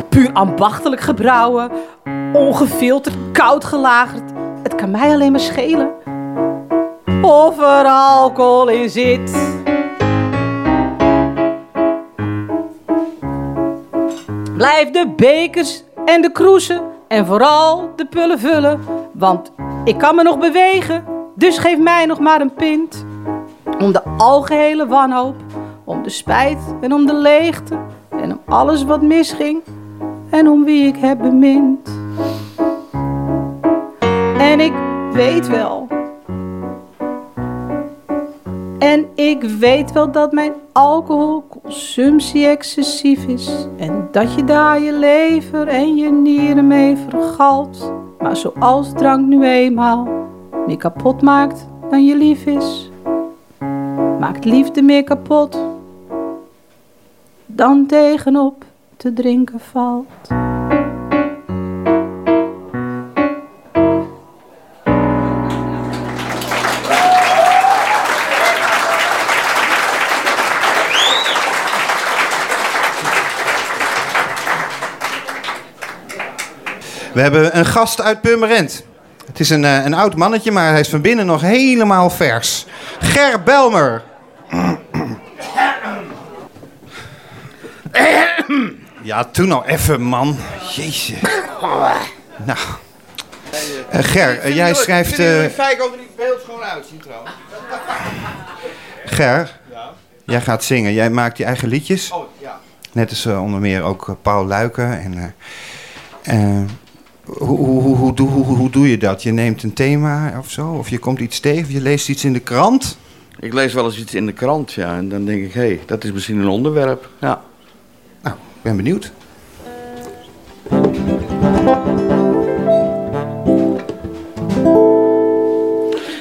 [SPEAKER 10] Puur ambachtelijk gebrouwen, ongefilterd, koud gelagerd. Het kan mij alleen maar schelen. Of er alcohol in zit. Blijf de bekers en de kroesen en vooral de pullen vullen. Want ik kan me nog bewegen, dus geef mij nog maar een pint. Om de algehele wanhoop, om de spijt en om de leegte. En om alles wat misging en om wie ik heb bemind. En ik weet wel. En ik weet wel dat mijn alcoholconsumptie excessief is. En dat je daar je lever en je nieren mee vergalt. Maar zoals drank nu eenmaal meer kapot maakt dan je lief is. Maakt liefde meer kapot dan tegenop te drinken valt.
[SPEAKER 3] We hebben een gast uit Purmerend. Het is een, eh, een oud mannetje, maar hij is van binnen nog helemaal vers. Ger Belmer. Ja, toen nou even, man. Jeetje. Nou. Eh, Ger, eh, jij schrijft... eh,
[SPEAKER 12] Fijk ook niet beeld gewoon uitzien trouwens.
[SPEAKER 3] Ger, jij gaat zingen. Jij maakt je eigen liedjes.
[SPEAKER 12] Oh, ja.
[SPEAKER 3] Net als eh, onder meer ook eh, Paul Luiken. En, eh, eh, hoe, hoe, hoe, doe je dat? Je neemt een thema of zo? Of je komt iets tegen? Of je leest iets in de krant?
[SPEAKER 13] Ik lees wel eens iets in de krant, ja. En dan denk ik, hé, hey, dat is misschien een onderwerp. Ja.
[SPEAKER 3] Nou, ik ben benieuwd.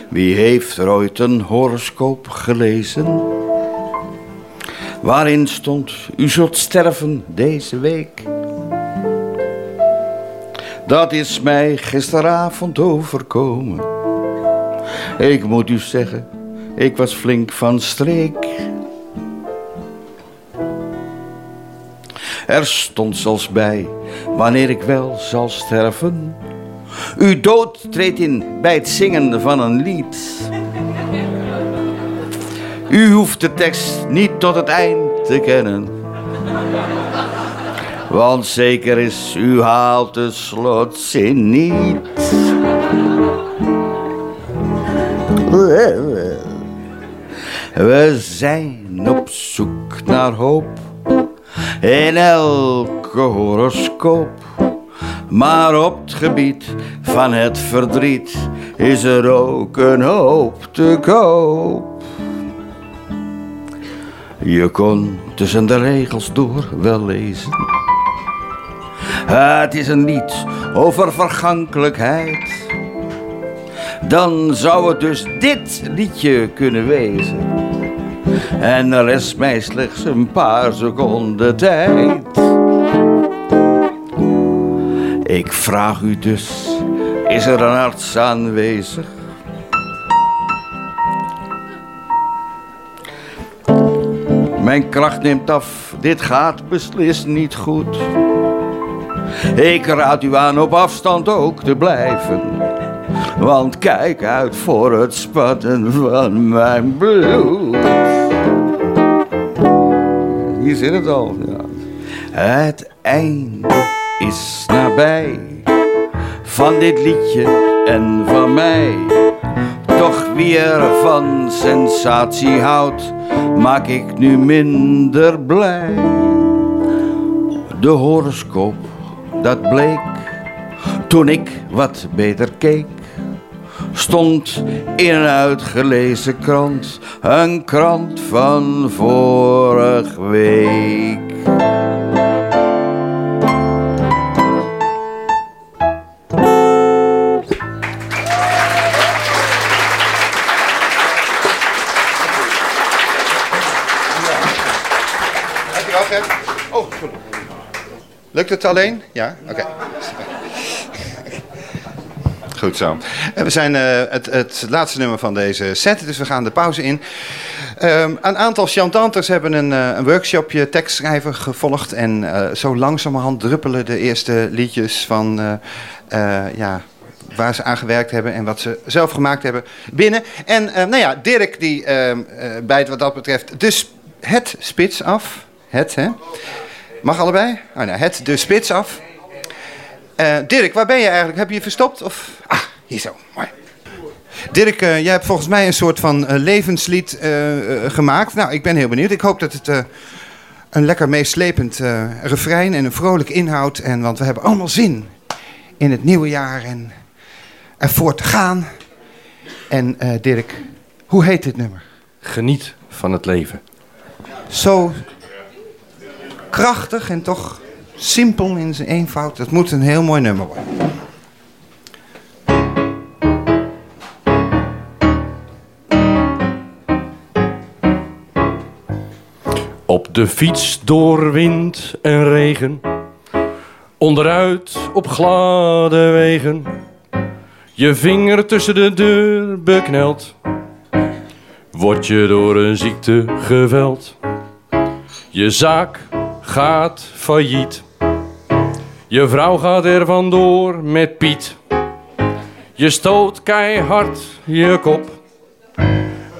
[SPEAKER 13] Wie heeft er ooit een horoscoop gelezen? Waarin stond, u zult sterven deze week. Dat is mij gisteravond overkomen. Ik moet u zeggen, ik was flink van streek. Er stond zelfs bij, wanneer ik wel zal sterven. Uw dood treedt in bij het zingen van een lied. U hoeft de tekst niet tot het eind te kennen. Want zeker is, u haalt de slotzin niet. We zijn op zoek naar hoop in elke horoscoop. Maar op het gebied van het verdriet is er ook een hoop te koop. Je kon tussen de regels door wel lezen. Het is een lied over vergankelijkheid. Dan zou het dus dit liedje kunnen wezen. En er is mij slechts een paar seconden tijd. Ik vraag u dus, is er een arts aanwezig? Mijn kracht neemt af, dit gaat beslist niet goed. Ik raad u aan op afstand ook te blijven. Want kijk uit voor het spatten van mijn bloed. Hier zit het al. Ja. Het einde is nabij van dit liedje en van mij. Toch wie er van sensatie houdt, maak ik nu minder blij. De horoscoop, dat bleek toen ik wat beter keek. Stond in een uitgelezen krant, een krant van vorig week.
[SPEAKER 3] Lukt het alleen? Ja? Oké. Goed zo. En we zijn eh, het, het laatste nummer van deze set, dus we gaan de pauze in. Ehm, een aantal chantantes hebben een, eh, een workshopje tekstschrijven gevolgd. En eh, zo langzamerhand druppelen de eerste liedjes van eh, eh, ja, waar ze aan gewerkt hebben en wat ze zelf gemaakt hebben binnen. En eh, nou ja, Dirk die ehm, eh, bijt wat dat betreft de, sp- het spits af. Het, hè? Mag allebei? Oh, nou, het de spits af. Eh, Dirk, waar ben je eigenlijk? Heb je je verstopt? Of... Ah, hier zo. Mooi. Dirk, eh, jij hebt volgens mij een soort van eh, levenslied gemaakt. Nou, ik ben heel benieuwd. Ik hoop dat het een lekker meeslepend refrein en een vrolijk inhoud. En, want we hebben allemaal zin in het nieuwe jaar en ervoor te gaan. En Dirk, hoe heet dit nummer?
[SPEAKER 14] Geniet van het leven.
[SPEAKER 3] Zo krachtig en toch simpel in zijn eenvoud. Dat moet een heel mooi nummer worden.
[SPEAKER 14] Op de fiets door wind en regen. Onderuit op gladde wegen. Je vinger tussen de deur bekneld. Word je door een ziekte geveld. Je zaak gaat failliet. Je vrouw gaat er vandoor met Piet. Je stoot keihard je kop.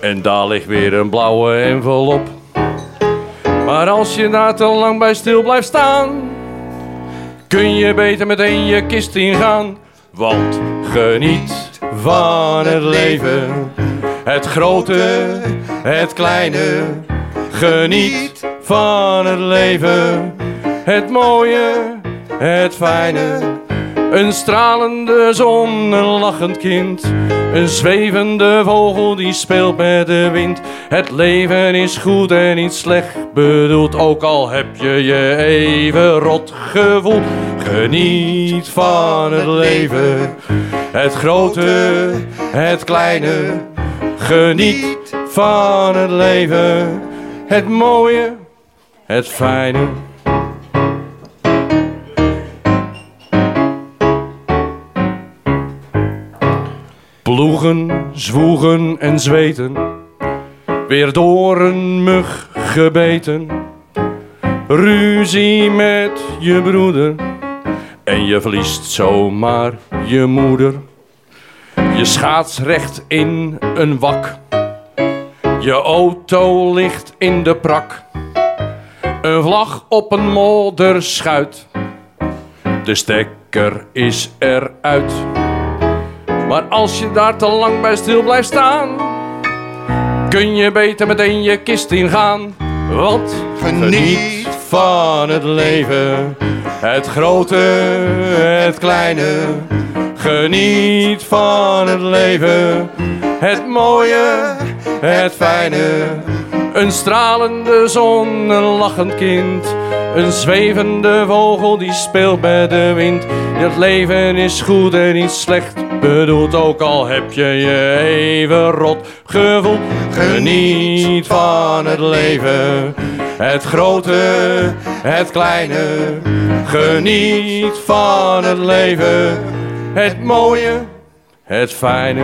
[SPEAKER 14] En daar ligt weer een blauwe envelop. Maar als je daar te lang bij stil blijft staan, kun je beter meteen je kist ingaan. Want geniet van het leven, het grote, het kleine. Geniet van het leven, het mooie, het fijne. Een stralende zon, een lachend kind. Een zwevende vogel die speelt met de wind. Het leven is goed en niet slecht bedoeld. Ook al heb je je even rot gevoeld. Geniet van het leven. Het grote, het kleine. Geniet van het leven. Het mooie, het fijne. Ploegen, zwoegen en zweten, weer door een mug gebeten. Ruzie met je broeder en je verliest zomaar je moeder. Je schaats recht in een wak, je auto ligt in de prak. Een vlag op een modderschuit, de stekker is eruit. Maar als je daar te lang bij stil blijft staan, kun je beter meteen je kist ingaan. Want geniet van het leven, het grote, het kleine. Geniet van het leven, het mooie, het fijne. Een stralende zon, een lachend kind. Een zwevende vogel die speelt met de wind. Het leven is goed en niet slecht bedoelt ook al heb je je even rot gevoel. Geniet van het leven, het grote, het kleine. Geniet van het leven, het mooie, het fijne.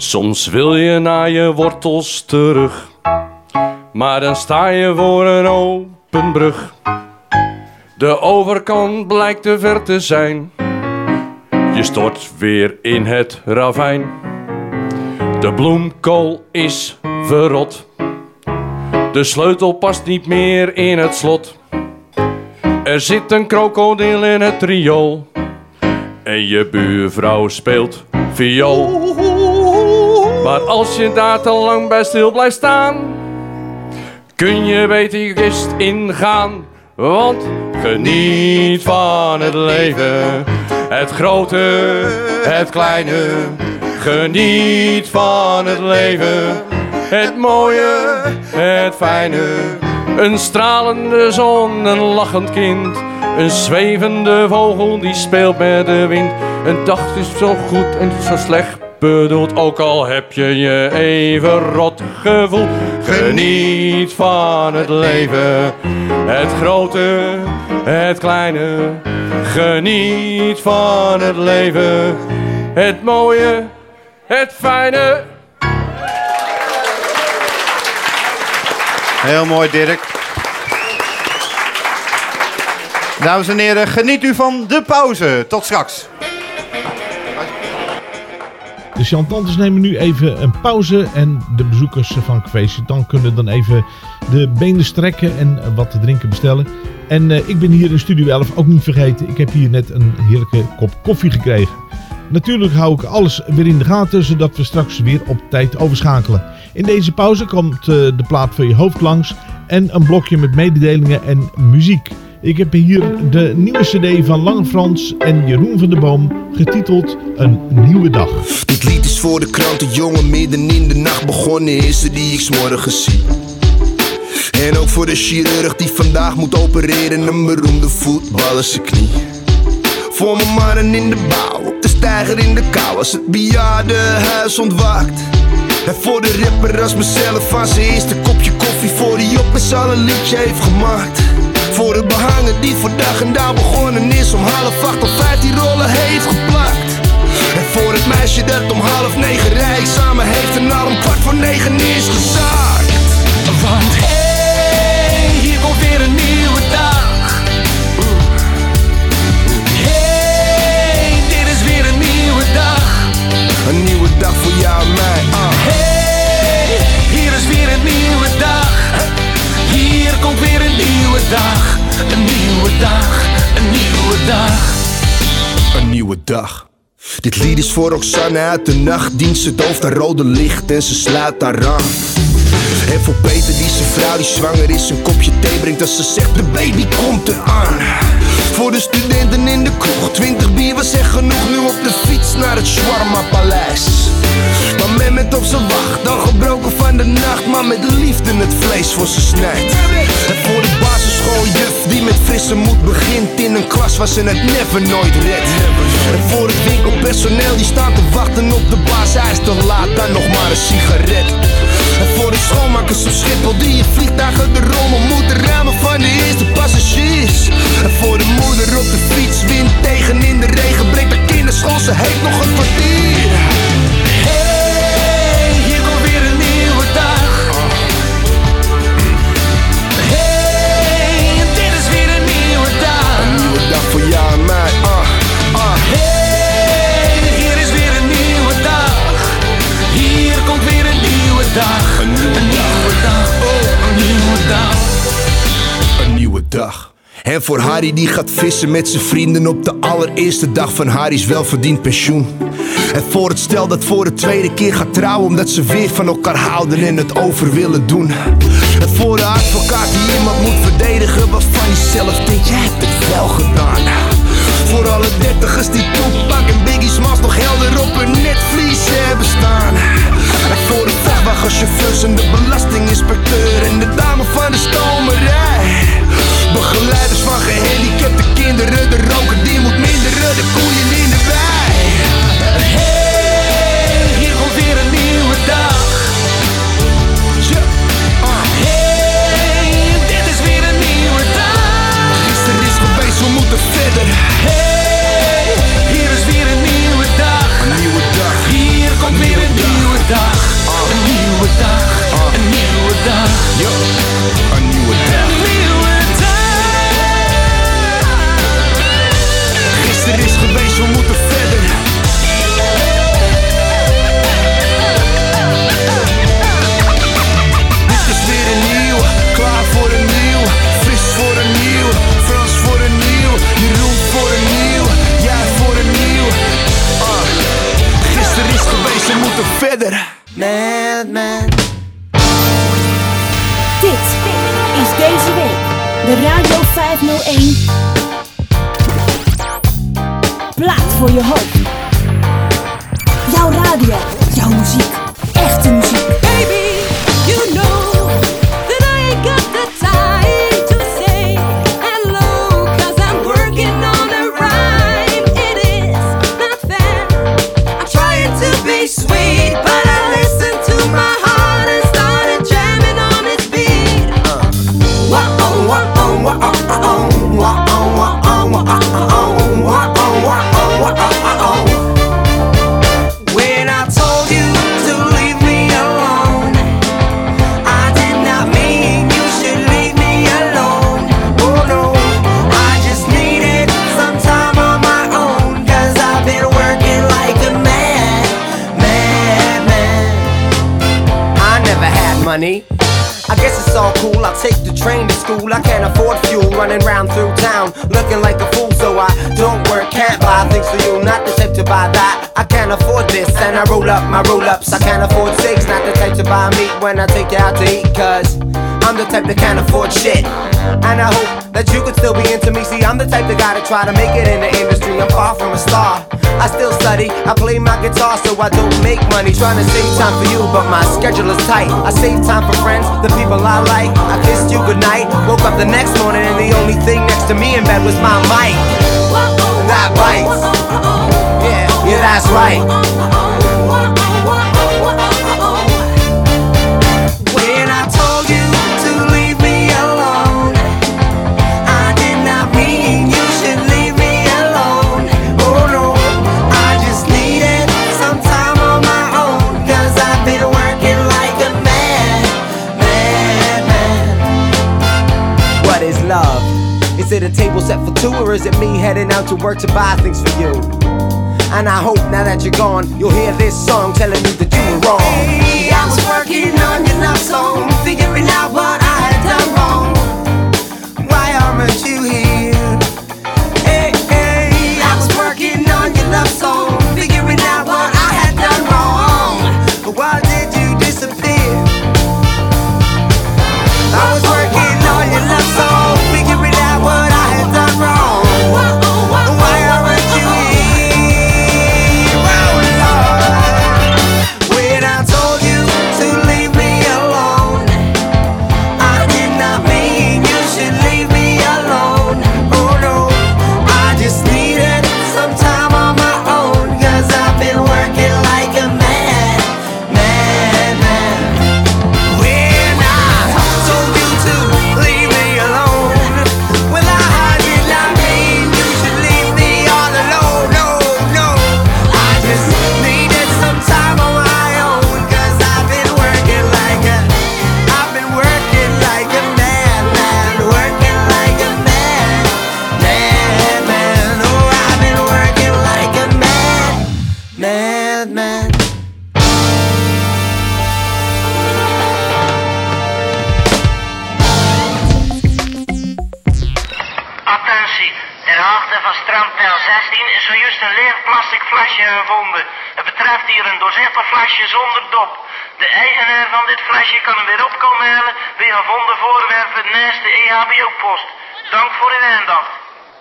[SPEAKER 14] Soms wil je naar je wortels terug, maar dan sta je voor een open brug. De overkant blijkt te ver te zijn, je stort weer in het ravijn. De bloemkool is verrot, de sleutel past niet meer in het slot. Er zit een krokodil in het riool en je buurvrouw speelt viool. Maar als je daar te lang bij stil blijft staan, kun je beter je kist ingaan. Want geniet van het leven, het grote, het kleine. Geniet van het leven, het mooie, het fijne. Een stralende zon, een lachend kind. Een zwevende vogel die speelt met de wind. Een dag is zo goed en zo slecht bedoeld. Ook al heb je je even rot gevoel. Geniet van het leven. Het grote, het kleine. Geniet van het leven. Het mooie, het fijne.
[SPEAKER 3] Heel mooi, Dirk. Dames en heren, geniet u van de pauze. Tot straks.
[SPEAKER 2] Chantantes nemen nu even een pauze en de bezoekers van Café dan kunnen dan even de benen strekken en wat te drinken bestellen. En eh, ik ben hier in Studio 11 ook niet vergeten. Ik heb hier net een heerlijke kop koffie gekregen. Natuurlijk hou ik alles weer in de gaten, zodat we straks weer op tijd overschakelen. In deze pauze komt eh, de plaat voor je hoofd langs en een blokje met mededelingen en muziek. Ik heb hier de nieuwe cd van Lange Frans en Jeroen van der Boom, getiteld Een Nieuwe Dag.
[SPEAKER 15] Dit lied is voor de krantenjongen midden in de nacht begonnen is er die ik 's morgens zie. En ook voor de chirurg die vandaag moet opereren, een beroemde voetballer knie. Voor mijn mannen in de bouw, de steiger in de kou, als het bejaardenhuis ontwaakt. En voor de rapper als mezelf van zijn eerste kopje koffie voor die op met al een liedje heeft gemaakt. Voor de behanger die voor dag en dag begonnen is om half acht of vijftien rollen heeft geplakt. En voor het meisje dat om half negen rij samen heeft en al om kwart voor negen is gezaakt. Want hey, hier komt weer een nieuwe dag. Hey, dit is weer een nieuwe dag. Een nieuwe dag voor jou en mij. ah. Hey, hier is weer een nieuwe dag. Hier komt weer een nieuwe dag. Een nieuwe dag, een nieuwe dag. Een nieuwe dag. Dit lied is voor Roxanne uit de nachtdienst. Ze dooft haar rode licht en ze sluit haar aan. En voor Peter die zijn vrouw die zwanger is een kopje thee brengt als ze zegt de baby komt eraan. Voor de studenten in de kroeg, 20 bier was echt genoeg. Nu op de fiets naar het Shawarma Paleis. Maar men met op zijn wacht, dan gebroken van de nacht. Maar met liefde het vlees voor ze snijdt. En voor de basisschooljuf die met frisse moed begint in een klas waar ze het never nooit redt. En voor het winkelpersoneel die staat te wachten op de baas. Hij is te laat, dan nog maar een sigaret. En voor de schoonmakers op Schiphol die je vliegtuigen de rommel moeten ruimen van de eerste passagiers. En voor de moeder op de fiets, wind tegen in de regen, breekt de kinderschool, ze heeft nog een kwartier. Een nieuwe dag. Een nieuwe, dag. Oh, een nieuwe dag. Een nieuwe dag. En voor Harry die gaat vissen met zijn vrienden op de allereerste dag van Harry's welverdiend pensioen. En voor het stel dat voor de tweede keer gaat trouwen omdat ze weer van elkaar houden en het over willen doen. En voor de advocaat die iemand moet verdedigen waarvan hij zelf denkt, jij hebt het wel gedaan. Voor alle dertigers die Tupac en Biggie Smalls nog helder op hun netvlies hebben staan. En voor de vrachtwagenchauffeurs en de belastinginspecteur en de dame van de stomerij.
[SPEAKER 16] Begeleiders van gehandicapte kinderen, de
[SPEAKER 17] roken die moet minderen, eh, de koeien in de wei. try to make it in the industry, I'm far from a star. I still study, I play my guitar so I don't make money. Trying to save time for you, but my schedule is tight. I save time for friends, the people I like. I kissed you goodnight, woke up the next morning, and the only thing next to me in bed was my mic. That bites. Yeah, yeah, that's right. a table set for two, or is it me heading out to work to buy things for you? And I hope now that you're gone, you'll hear this song telling you that you were wrong. Hey, I was working on your love song, figuring out what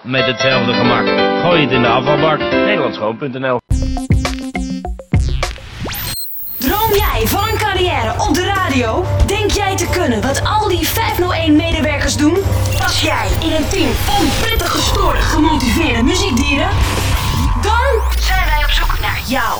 [SPEAKER 18] met hetzelfde gemak. Gooi het in de afvalbak. Nederlandschoon.nl
[SPEAKER 19] Droom jij van een carrière op de radio? Denk jij te kunnen wat al die 501-medewerkers doen? Als jij in een team van prettig gestoorde, gemotiveerde muziekdieren... dan zijn wij op zoek naar jou.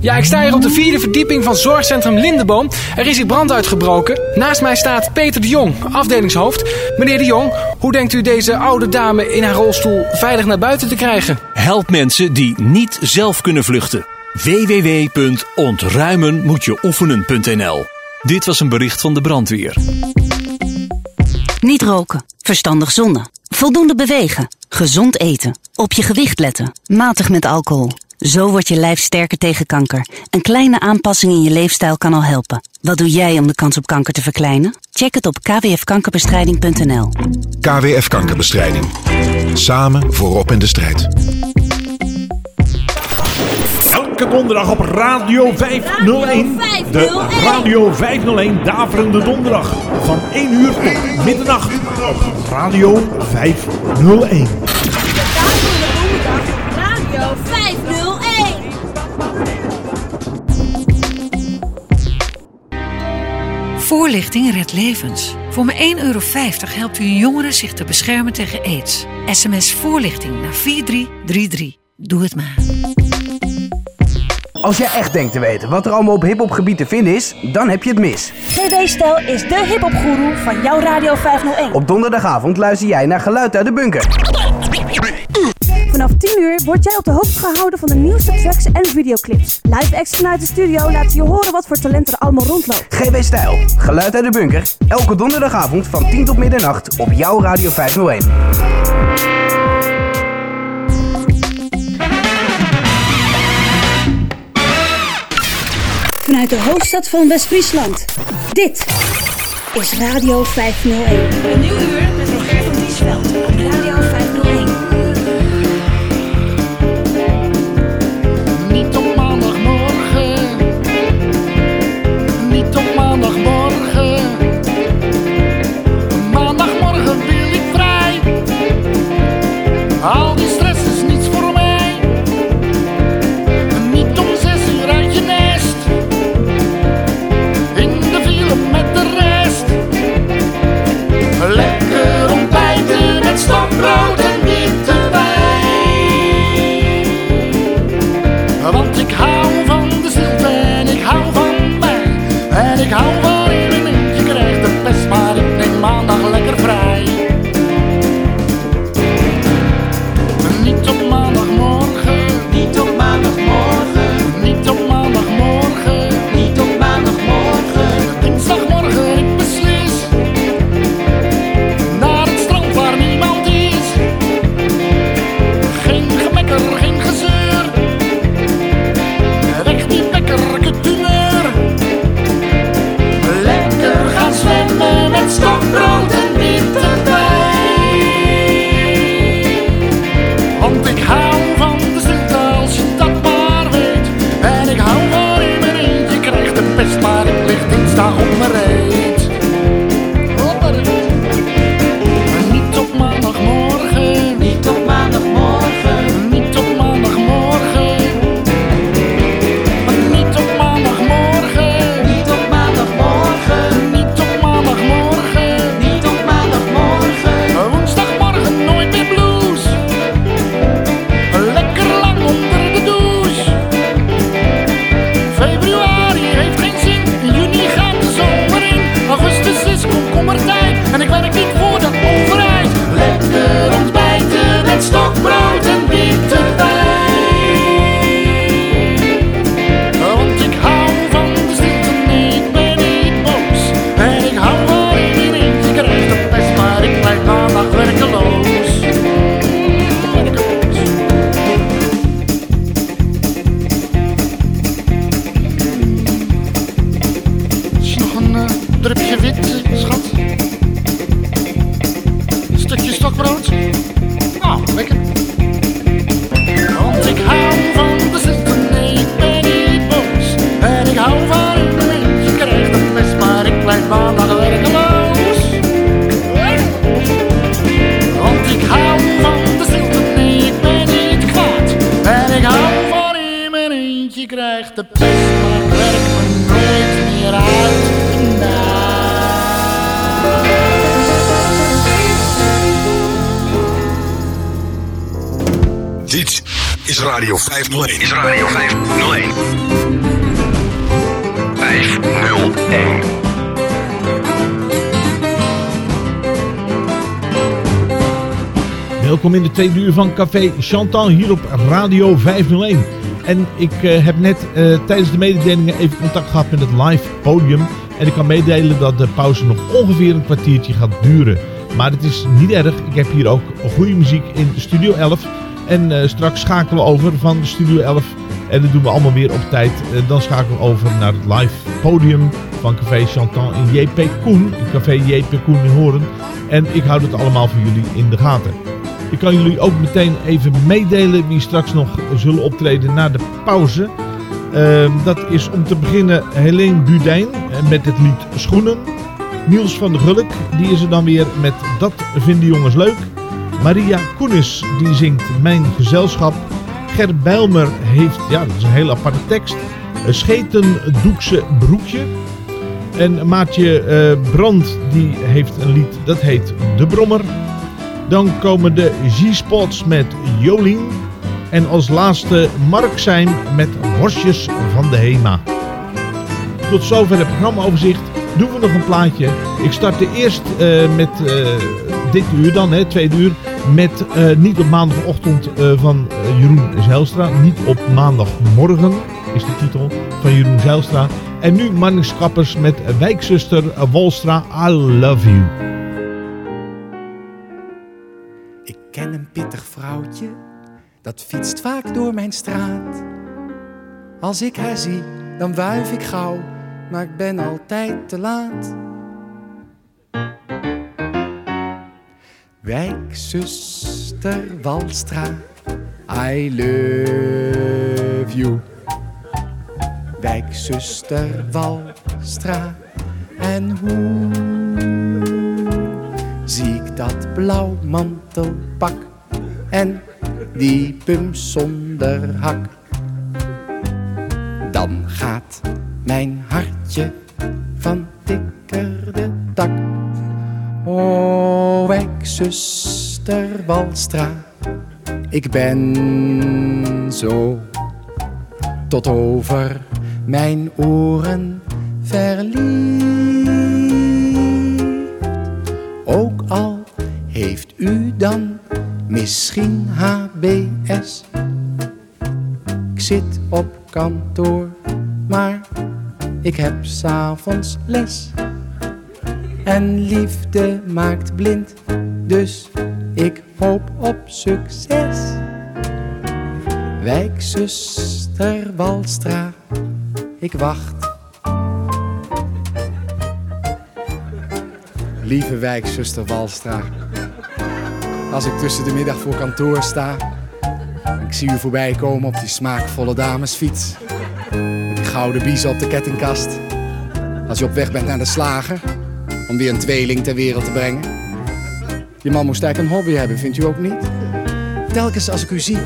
[SPEAKER 20] Ja, ik sta hier op de vierde verdieping van zorgcentrum Lindeboom. Er is hier brand uitgebroken. Naast mij staat Peter de Jong, afdelingshoofd. Meneer de Jong, hoe denkt u deze oude dame in haar rolstoel veilig naar buiten te krijgen?
[SPEAKER 21] Help mensen die niet zelf kunnen vluchten. www.ontruimenmoetjeoefenen.nl Dit was een bericht van de brandweer.
[SPEAKER 22] Niet roken, verstandig zonnen, voldoende bewegen, gezond eten, op je gewicht letten, matig met alcohol. Zo wordt je lijf sterker tegen kanker. Een kleine aanpassing in je leefstijl kan al helpen. Wat doe jij om de kans op kanker te verkleinen? Check het op kwfkankerbestrijding.nl.
[SPEAKER 23] KWF Kankerbestrijding. Samen voorop in de strijd.
[SPEAKER 2] Elke donderdag op Radio 501. De Radio 501 Daverende Donderdag. Van 1 uur tot middernacht op Radio 501.
[SPEAKER 16] Radio 501.
[SPEAKER 24] Voorlichting redt levens. Voor maar 1,50 euro helpt u een jongere zich te beschermen tegen aids. SMS voorlichting naar 4333. Doe het maar.
[SPEAKER 25] Als jij echt denkt te weten wat er allemaal op hiphopgebied te vinden is, dan heb je het mis.
[SPEAKER 16] TV Stel is de hiphopgoeroe van jouw Radio 501.
[SPEAKER 25] Op donderdagavond luister jij naar Geluid uit de Bunker.
[SPEAKER 16] Vanaf 10 uur word jij op de hoogte gehouden van de nieuwste tracks en videoclips. Live acts vanuit de studio laten je horen wat voor talent er allemaal rondloopt.
[SPEAKER 25] GB Stijl, Geluid uit de Bunker. Elke donderdagavond van 10 tot middernacht op jouw Radio 501.
[SPEAKER 16] Vanuit de hoofdstad van West-Friesland. Dit is Radio 501.
[SPEAKER 2] Tweede uur van Café Chantal hier op Radio 501. En ik eh, heb net eh, tijdens de mededelingen even contact gehad met het live podium. En ik kan meedelen dat de pauze nog ongeveer een kwartiertje gaat duren. Maar het is niet erg. Ik heb hier ook goede muziek in Studio 11. En eh, straks schakelen we over van Studio 11. En dat doen we allemaal weer op tijd. Dan schakelen we over naar het live podium van Café Chantal in JP Koen. Café JP Koen in Horen. En ik houd het allemaal voor jullie in de gaten. Ik kan jullie ook meteen even meedelen wie straks nog zullen optreden na de pauze. Ehm, dat is om te beginnen Helene Budijn eh, met het lied Schoenen. Niels van der Gulk, die is er dan weer met Dat vinden jongens leuk. Maria Koenis, die zingt Mijn Gezelschap. Ger Bijlmer heeft, ja dat is een hele aparte tekst, scheten doekse broekje. En Maatje eh, Brand, die heeft een lied, dat heet De Brommer. Dan komen de G-Spots met Jolien. En als laatste Mark zijn met Worstjes van de Hema. Tot zover het programmaoverzicht. Doen we nog een plaatje. Ik startte eerst eh, met eh, dit uur dan, hè, tweede uur. Met eh, niet op maandagochtend van Jeroen Zijlstra. Niet op maandagmorgen is de titel van Jeroen Zijlstra. En nu Marnix Kappers met wijkzuster Wolstra. I love you.
[SPEAKER 26] Ken een pittig vrouwtje, dat fietst vaak door mijn straat. Als ik haar zie, dan wuif ik gauw, maar ik ben altijd te laat. Wijkzuster Walstra, I love you. Wijkzuster Walstra, en hoe zie ik dat blauw mantelpak en die pump zonder hak. Dan gaat mijn hartje van dikker de tak. O, wijkzuster Walstra, ik ben zo tot over mijn oren verliefd. Ook al heeft u dan misschien HBS. Ik zit op kantoor, maar ik heb s'avonds les. En liefde maakt blind, dus ik hoop op succes. Wijkzuster Walstra, ik wacht. Lieve wijkzuster Walstra, als ik tussen de middag voor kantoor sta, ik zie u voorbij komen op die smaakvolle damesfiets. Met die gouden biezen op de kettingkast. Als je op weg bent naar de slager, om weer een tweeling ter wereld te brengen. Je man moest eigenlijk een hobby hebben, vindt u ook niet? Telkens als ik u zie,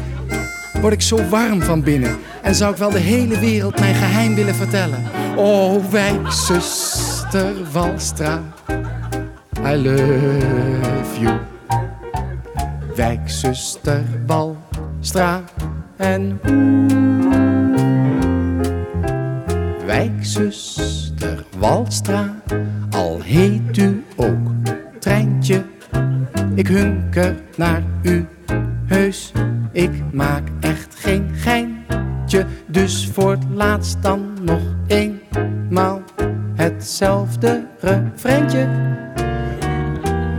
[SPEAKER 26] word ik zo warm van binnen. En zou ik wel de hele wereld mijn geheim willen vertellen. Oh, wijkzuster Walstra, I love you. Wijkzuster Walstra en Wijkzuster Walstra, al heet u ook Treintje. Ik hunker naar u, heus, ik maak echt geen geintje. Dus voor het laatst dan nog eenmaal hetzelfde refreintje.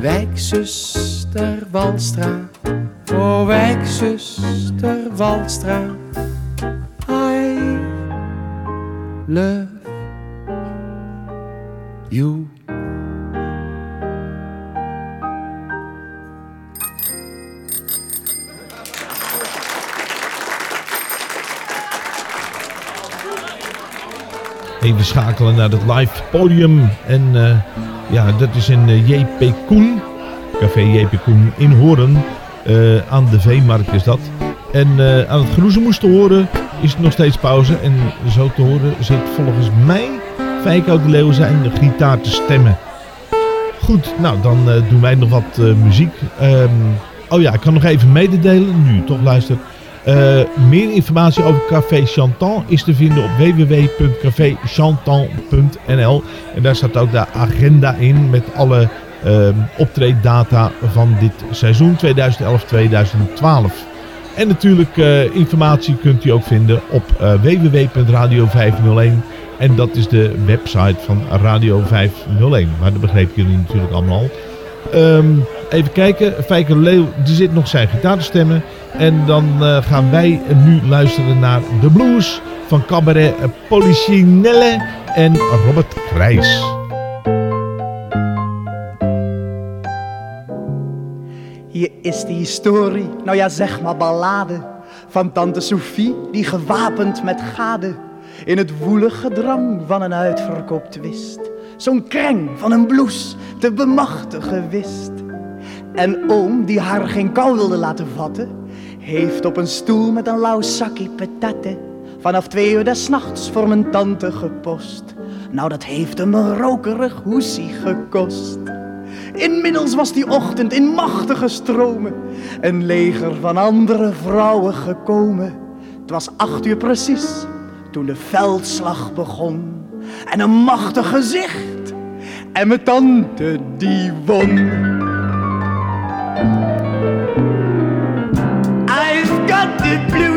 [SPEAKER 26] Wijkzuster Walstra, oh wijkzuster Walstra, I love you.
[SPEAKER 2] Even schakelen naar het live podium. En eh, ja, dat is in eh, JP Koen. Café JP Koen in Horen. Eh, aan de Veemarkt is dat. En eh, aan het groezemoes te horen is het nog steeds pauze. En zo te horen zit volgens mij Feiko de Leeuw zijn gitaar te stemmen. Goed, nou dan doen wij nog wat muziek. Ehm, oh ja, ik kan nog even mededelen, nu toch luistert. Eh, meer informatie over Café Chantan is te vinden op www.caféchantan.nl. En daar staat ook de agenda in met alle ehm optreeddata van dit seizoen 2011-2012. En natuurlijk eh, informatie kunt u ook vinden op eh, www.radio501. En dat is de website van Radio 501. Maar dat begrepen jullie natuurlijk allemaal al. Ehm, even kijken. Fijke Leeuw die zit nog zijn gitaar te stemmen. En dan eh, gaan wij nu luisteren naar de blues van cabaret Policinelle en Robert Krijs.
[SPEAKER 27] Hier is de historie, nou ja zeg maar ballade, van tante Sophie die gewapend met gade in het woelig gedrang van een uitverkoopt wist. Zo'n kreng van een bloes te bemachtigen wist. En oom die haar geen kou wilde laten vatten, heeft op een stoel met een lauw zakje patatten vanaf twee uur des nachts voor mijn tante gepost. Nou dat heeft hem een rokerig hoesie gekost. Inmiddels was die ochtend in machtige stromen een leger van andere vrouwen gekomen. Het was acht uur precies toen de veldslag begon. En een machtig gezicht. En mijn tante die won. blue.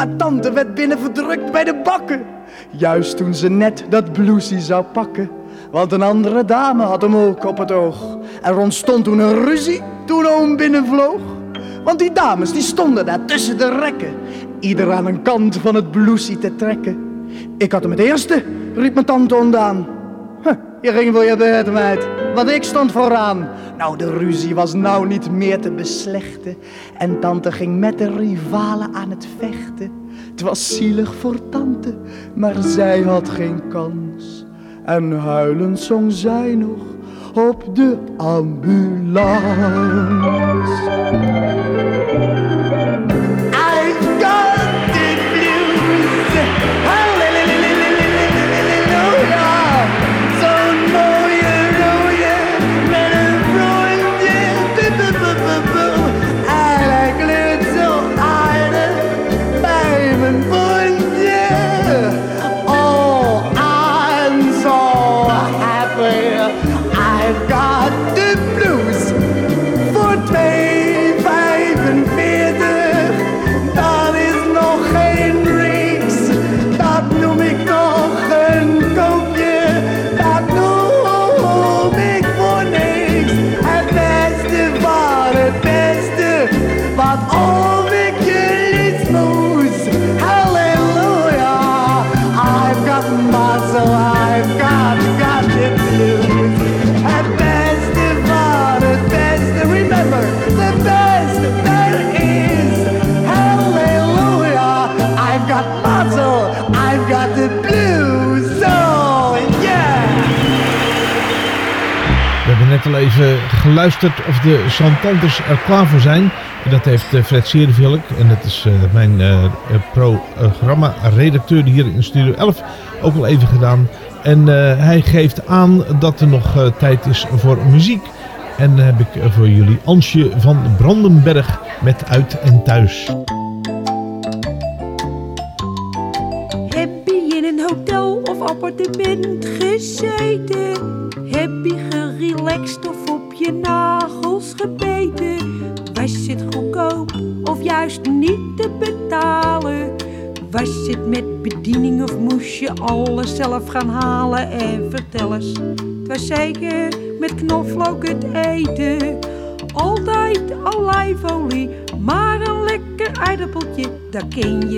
[SPEAKER 27] Maar tante werd binnen verdrukt bij de bakken. Juist toen ze net dat blousie zou pakken. Want een andere dame had hem ook op het oog. Er ontstond toen een ruzie toen oom binnenvloog. Want die dames die stonden daar tussen de rekken. Ieder aan een kant van het blousie te trekken. Ik had hem het eerste, riep mijn tante ondaan. Je ging voor je beurt, meid, want ik stond vooraan. Nou, de ruzie was nou niet meer te beslechten. En tante ging met de rivalen aan het vechten. Het was zielig voor tante, maar zij had geen kans. En huilend zong zij nog op de ambulance.
[SPEAKER 2] Geluisterd of de Chantanters er klaar voor zijn. Dat heeft eh, Fred Serenvilk, en dat is eh, mijn eh, programma-redacteur hier in Studio 11, ook al even gedaan. En hij geeft aan dat er nog tijd is voor muziek. En dan heb ik voor jullie Ansje van Brandenberg met Uit en Thuis.
[SPEAKER 28] Gaan halen? En vertel eens, het was zeker met knoflook het eten. Altijd olijfolie, maar een lekker aardappeltje, dat kun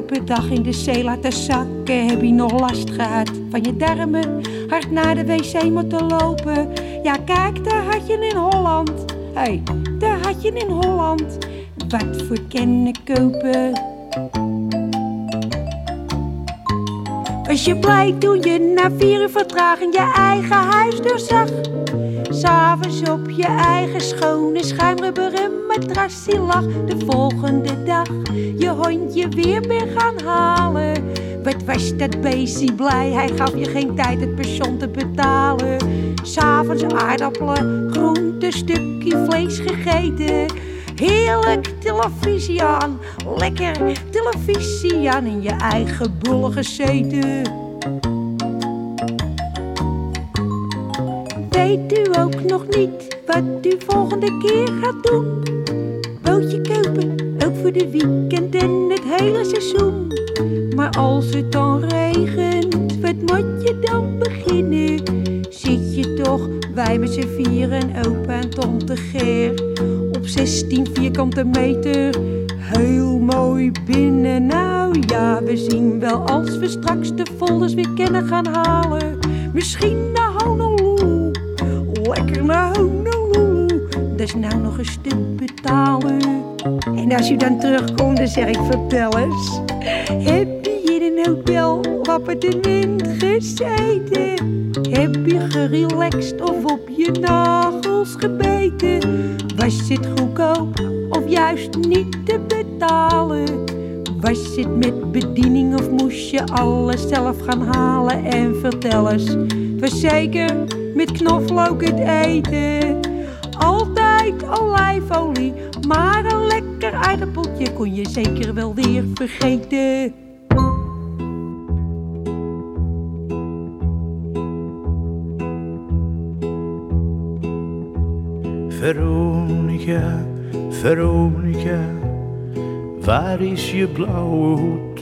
[SPEAKER 28] keer per dag in de zee laten zakken? Heb je nog last gehad van je darmen? Hard naar de wc moeten lopen? Ja, kijk, daar had je in Holland. Hé, hey, daar had je in Holland. Wat voor kennen kopen? Was je blij toen je na vier uur vertraging je eigen huisdeur zag? S'avonds op je eigen schone schuimrubberen matrasje lag. De volgende dag je hondje weer ben gaan halen. Wat was dat beestje blij, hij gaf je geen tijd het pension te betalen. S'avonds aardappelen, groente, stukje vlees gegeten. Heerlijk televisie aan, lekker televisie aan in je eigen bullen gezeten. Weet u ook nog niet wat u volgende keer gaat doen? Voor de weekend en het hele seizoen. Maar als het dan regent, wat moet je dan beginnen? Zit je toch, wij met z'n vieren, opa en tante Ger op 16 vierkante meter. Heel mooi binnen, nou ja, we zien wel als we straks de folders weer kennen gaan halen. Misschien naar Honolulu, lekker naar Honolulu. Dat is nou nog een stuk betalen. En als u dan terugkomt, dan zeg ik vertel eens. Heb je in een hotel of appartement gezeten? Heb je gerelaxed of op je nagels gebeten? Was het goedkoop of juist niet te betalen? Was het met bediening of moest je alles zelf gaan halen? En vertel eens, was zeker met knoflook het eten. Altijd olijfolie, maar een lekker aardappeltje kon je zeker wel weer vergeten.
[SPEAKER 29] Veronica, Veronica, waar is je blauwe hoed?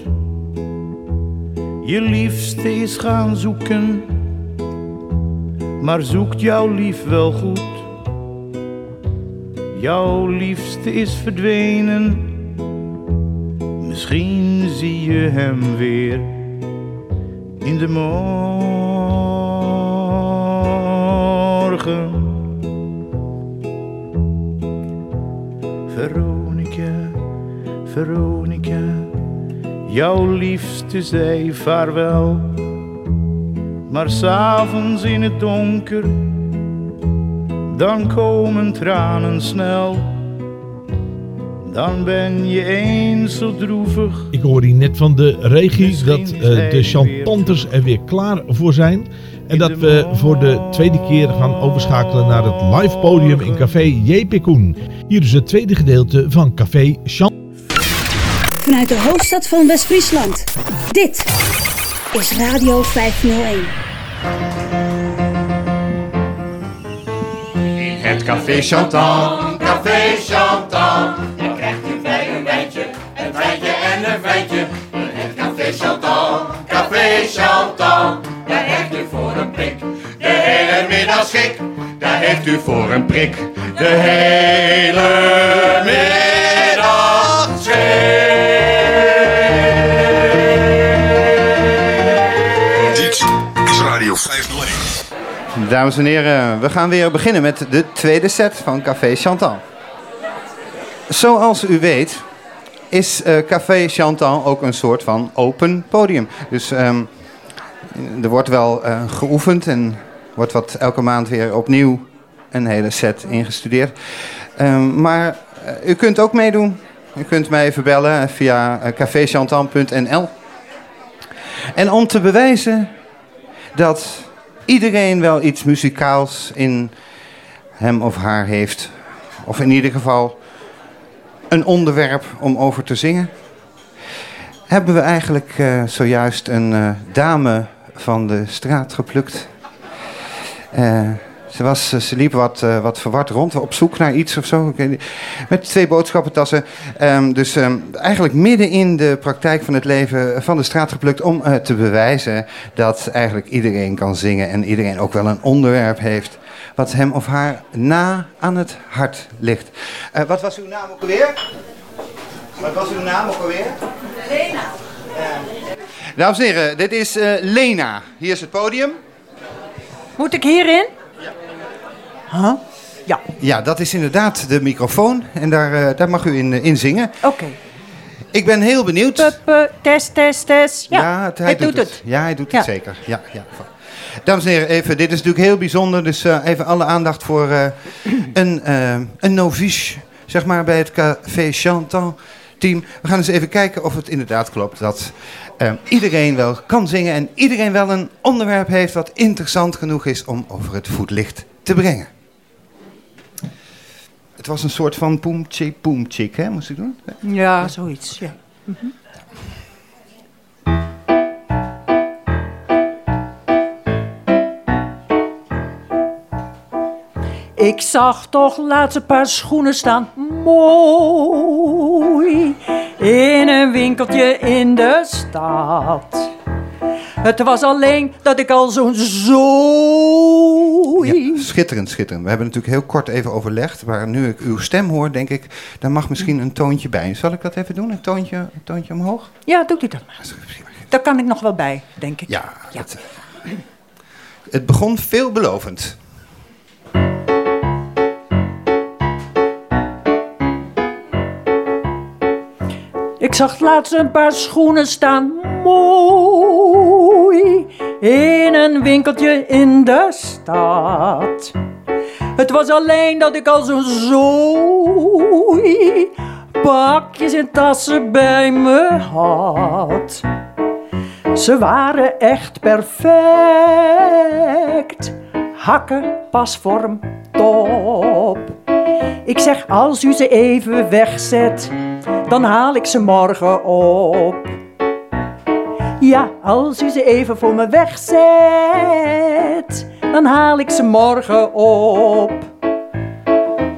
[SPEAKER 29] Je liefste is gaan zoeken, maar zoekt jouw lief wel goed? Jouw liefste is verdwenen, misschien zie je hem weer in de morgen. Veronica, Veronica, jouw liefste zei vaarwel. Maar s'avonds in het donker, dan komen tranen snel. Dan ben je eens zo droevig.
[SPEAKER 2] Ik hoor hier net van de regie dat eh, de chantantes er weer klaar voor zijn. En dat we voor de tweede keer gaan overschakelen naar het live podium in Café J.P. Koen. Hier is het tweede gedeelte van Café Chant.
[SPEAKER 16] Vanuit de hoofdstad van West-Friesland. Dit is Radio 501.
[SPEAKER 30] Het café Chantan, café Chantan. Je krijgt hier vrij een wijntje, een wijntje en een wijntje. Het café Chantan, café Chantan. Daar heeft u voor een prik, de hele middag schik. Daar heeft u voor een prik, de hele middag
[SPEAKER 31] Dit is Radio 501.
[SPEAKER 3] Dames en heren, we gaan weer beginnen met de tweede set van Café Chantal. Zoals u weet is eh, Café Chantal ook een soort van open podium. Dus ehm, er wordt wel eh, geoefend en wordt wat elke maand weer opnieuw een hele set ingestudeerd. Ehm, maar eh, u kunt ook meedoen. U kunt mij even bellen via caféchantal.nl. En om te bewijzen dat iedereen wel iets muzikaals in hem of haar heeft, of in ieder geval een onderwerp om over te zingen, hebben we eigenlijk uh, zojuist een uh, dame van de straat geplukt. Uh, ze, was, ze liep wat, wat verward rond, op zoek naar iets of zo. Met twee boodschappentassen. Um, dus um, eigenlijk midden in de praktijk van het leven van de straat geplukt. om te bewijzen dat eigenlijk iedereen kan zingen. en iedereen ook wel een onderwerp heeft. wat hem of haar na aan het hart ligt. wat was uw naam ook alweer? Wat was uw naam ook alweer?
[SPEAKER 5] Lena.
[SPEAKER 3] Dames en heren, dit is uh, Lena. Hier is het podium.
[SPEAKER 5] Moet ik hierin?
[SPEAKER 3] Ja.
[SPEAKER 5] Huh? Ja.
[SPEAKER 3] Ja, dat is inderdaad de microfoon. En daar, uh, daar mag u in, uh, in zingen.
[SPEAKER 5] Oké. Okay.
[SPEAKER 3] Ik ben heel benieuwd.
[SPEAKER 5] Pup, test, test, test. Ja,
[SPEAKER 3] ja het, hij,
[SPEAKER 5] hij,
[SPEAKER 3] doet,
[SPEAKER 5] doet
[SPEAKER 3] het. het. Ja, hij doet ja. het zeker. Ja, ja. Dames en heren, even, dit is natuurlijk heel bijzonder. Dus even alle aandacht voor een, een novice, zeg maar, bij het Café Chantal team. We gaan eens even kijken of het inderdaad klopt dat iedereen wel kan zingen en iedereen wel een onderwerp heeft wat interessant genoeg is om over het voetlicht te brengen. Het was een soort van poemtje poemtjik, hè? Moest ik doen?
[SPEAKER 5] Ja, zoiets, ja. -hmm. Ik zag toch laatst een paar schoenen staan, mooi, in een winkeltje in de stad. Het was alleen dat ik al zo'n.
[SPEAKER 3] Ja, schitterend, schitterend. We hebben natuurlijk heel kort even overlegd, maar nu ik uw stem hoor, denk ik, daar mag misschien een toontje bij. Zal ik dat even doen, een toontje, een toontje omhoog?
[SPEAKER 5] Ja, doet u dat maar. Daar kan ik nog wel bij, denk ik.
[SPEAKER 3] Ja, ja. Het, het begon veelbelovend.
[SPEAKER 5] Ik zag laatst een paar schoenen staan, mooi, in een winkeltje in de stad. Het was alleen dat ik al zo'n zooi pakjes en tassen bij me had. Ze waren echt perfect, hakken, pasvorm, top. Ik zeg als u ze even wegzet dan haal ik ze morgen op. Ja, als u ze even voor me wegzet, dan haal ik ze morgen op.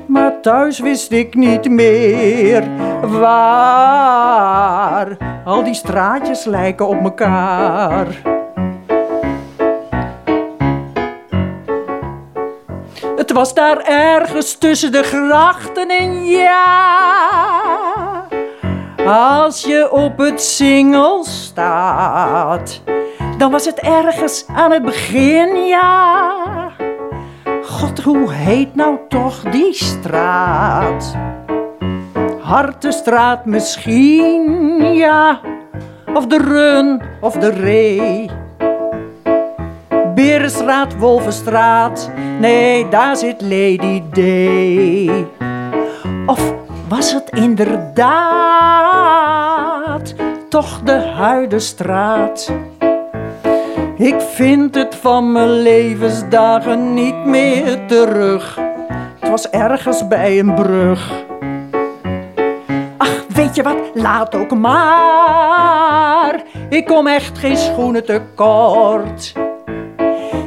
[SPEAKER 5] Maar thuis wist ik niet meer waar. Al die straatjes lijken op elkaar. Het was daar ergens tussen de grachten en ja. Als je op het singel staat, dan was het ergens aan het begin, ja. God, hoe heet nou toch die straat? Hartenstraat misschien, ja. Of de Run of de Ree. Berenstraat, Wolvenstraat, nee, daar zit Lady D. Of was het inderdaad toch de Huidenstraat? Ik vind het van mijn levensdagen niet meer terug. Het was ergens bij een brug. Ach, weet je wat? Laat ook maar. Ik kom echt geen schoenen tekort.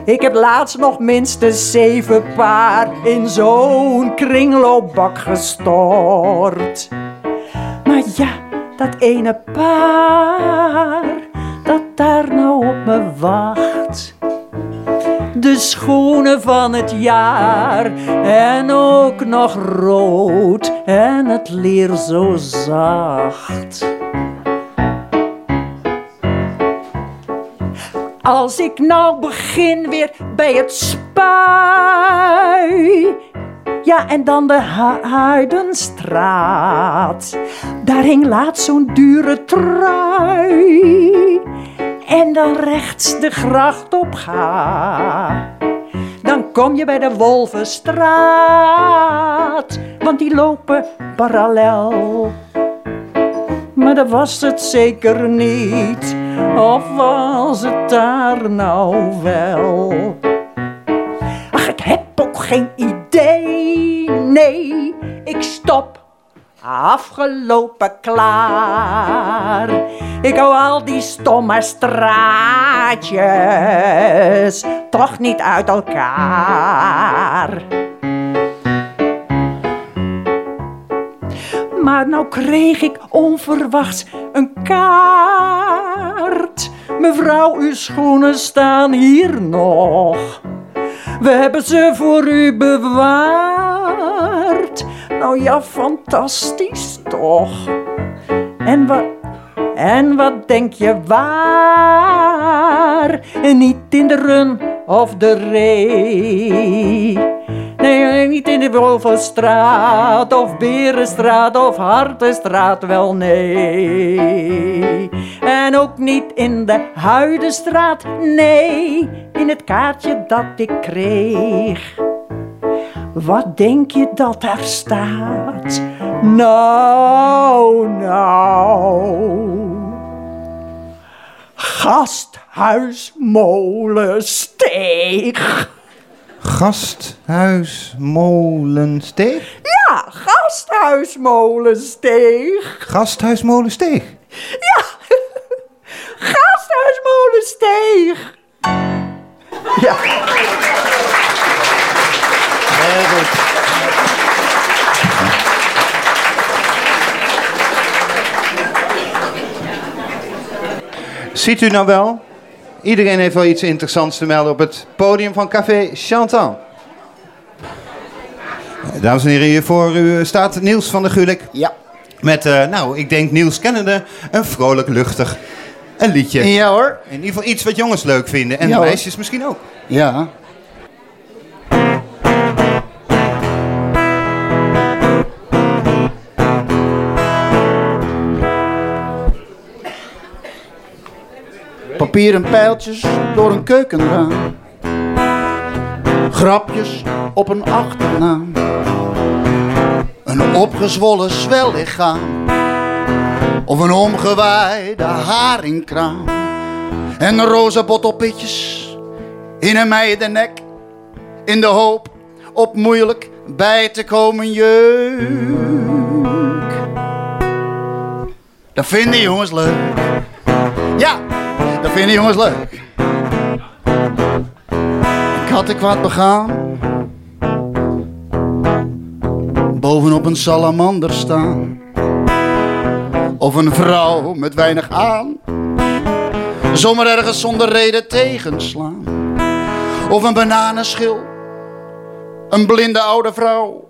[SPEAKER 5] Ik heb laatst nog minstens zeven paar in zo'n kringloopbak gestort. Maar ja, dat ene paar dat daar nou op me wacht. De schoenen van het jaar en ook nog rood en het leer zo zacht. Als ik nou begin weer bij het spui, Ja, en dan de Huidenstraat. Daar hing laatst zo'n dure trui. En dan rechts de gracht op ga. Dan kom je bij de Wolvenstraat. Want die lopen parallel. Maar dat was het zeker niet. Of was het daar nou wel? Ach, ik heb ook geen idee. Nee, ik stop. Afgelopen klaar. Ik hou al die stomme straatjes toch niet uit elkaar. Maar nou kreeg ik onverwachts een kaart. Mevrouw, uw schoenen staan hier nog. We hebben ze voor u bewaard. Nou ja, fantastisch toch. En wat, en wat denk je waar? Niet in de run of de ree. Nee, niet in de Wolvenstraat of Berenstraat of Hartenstraat, wel nee. En ook niet in de Huidenstraat, nee, in het kaartje dat ik kreeg. Wat denk je dat daar staat? Nou, nou. Gasthuismolensteeg.
[SPEAKER 3] Gasthuis Molensteeg?
[SPEAKER 5] Ja, gasthuismolensteeg.
[SPEAKER 3] Gasthuis Molensteeg?
[SPEAKER 5] Ja, gasthuismolensteeg. Ja.
[SPEAKER 9] Heel goed.
[SPEAKER 3] Ziet u nou wel? Iedereen heeft wel iets interessants te melden op het podium van Café Chantal. Dames en heren, hier voor u staat Niels van der Gulik.
[SPEAKER 9] Ja.
[SPEAKER 3] Met, eh, nou, ik denk Niels kennende, een vrolijk, luchtig een liedje.
[SPEAKER 9] Ja hoor.
[SPEAKER 3] In ieder geval iets wat jongens leuk vinden. En
[SPEAKER 9] Ja,
[SPEAKER 3] meisjes misschien ook.
[SPEAKER 9] Ja. Papieren pijltjes door een keukenraam. Grapjes op een achternaam. Een opgezwollen zwellichaam. Of een omgewaaide haringkraam. En roze bottelpitjes in een meidennek. In de hoop op moeilijk bij te komen jeuk. Dat vinden jongens leuk. Ja, dat vinden jongens leuk. Ik had ik wat begaan. Bovenop een salamander staan. Of een vrouw met weinig aan. Zomaar ergens zonder reden tegenslaan. Of een bananenschil. Een blinde oude vrouw.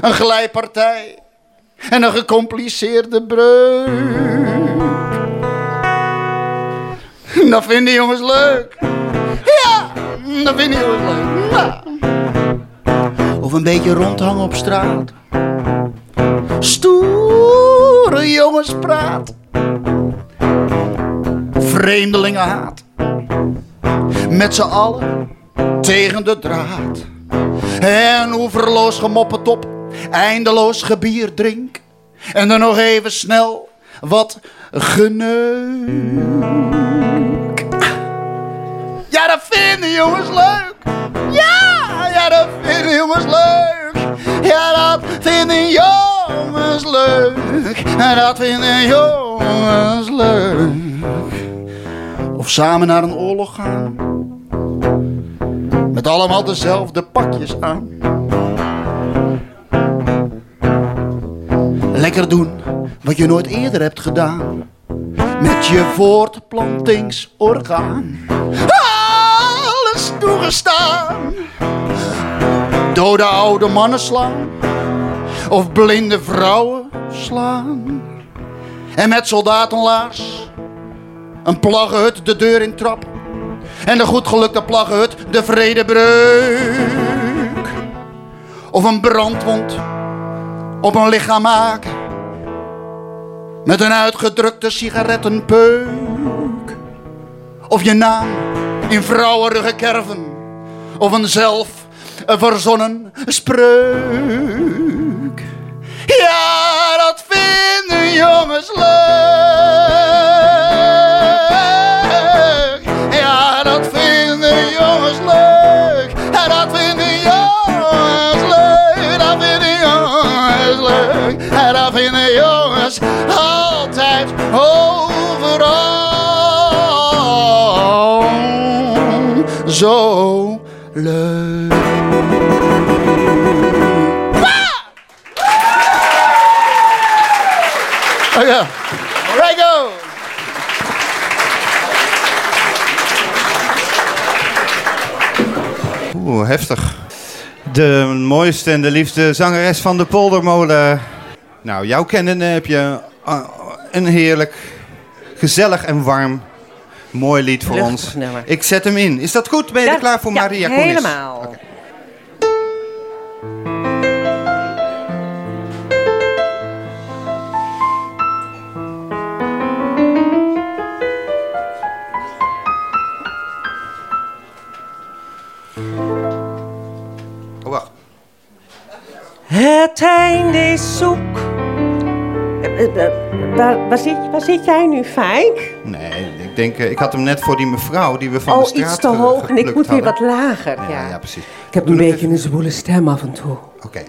[SPEAKER 9] Een glijpartij. En een gecompliceerde breuk. Dat vinden jongens leuk. Ja, dat vinden jongens leuk. Ja. Of een beetje rondhangen op straat. Stoere jongenspraat. Vreemdelingenhaat. Met z'n allen tegen de draad. En oeverloos gemopperd op, eindeloos gebier drink. En dan nog even snel wat geneuk. Ja, dat vinden jongens leuk. Ja, ja, dat vinden jongens leuk. Ja, dat vinden jongens leuk. En dat vinden jongens leuk. Of samen naar een oorlog gaan. Met allemaal dezelfde pakjes aan. Lekker doen wat je nooit eerder hebt gedaan. Met je voortplantingsorgaan. Alles toegestaan. Dode oude mannen slaan. Of blinde vrouwen slaan. En met soldatenlaars. Een plaggenhut de deur in trap. En de goed gelukte plaggenhut de vredebreuk. of een brandwond op een lichaam maken. Met een uitgedrukte sigarettenpeuk. Of je naam in vrouwenruggen kerven. Of een zelf verzonnen spreuk. Ja, dat vinden jongens leuk. Leuk. Oh ja. Right go.
[SPEAKER 3] Oeh, heftig. De mooiste en de liefste zangeres van de Poldermolen. Nou, jou kennen heb je uh, een heerlijk, gezellig en warm, mooi lied voor ons.
[SPEAKER 4] nummer.
[SPEAKER 3] Ik zet hem in. Is dat goed? Ben je er klaar voor,
[SPEAKER 4] ja,
[SPEAKER 3] Maria Koenis?
[SPEAKER 4] helemaal.
[SPEAKER 3] Oh, wacht.
[SPEAKER 4] Het einde is zoek. Eh, eh, eh, Waar, waar, zit, waar zit jij nu, Fijk?
[SPEAKER 3] Nee, ik denk, ik had hem net voor die mevrouw die we van
[SPEAKER 4] oh,
[SPEAKER 3] de straat
[SPEAKER 4] iets te hoog en ik moet weer wat lager. Ja,
[SPEAKER 3] Ja, ja, precies.
[SPEAKER 4] Ik heb een beetje een zwoele stem af en toe.
[SPEAKER 3] Oké.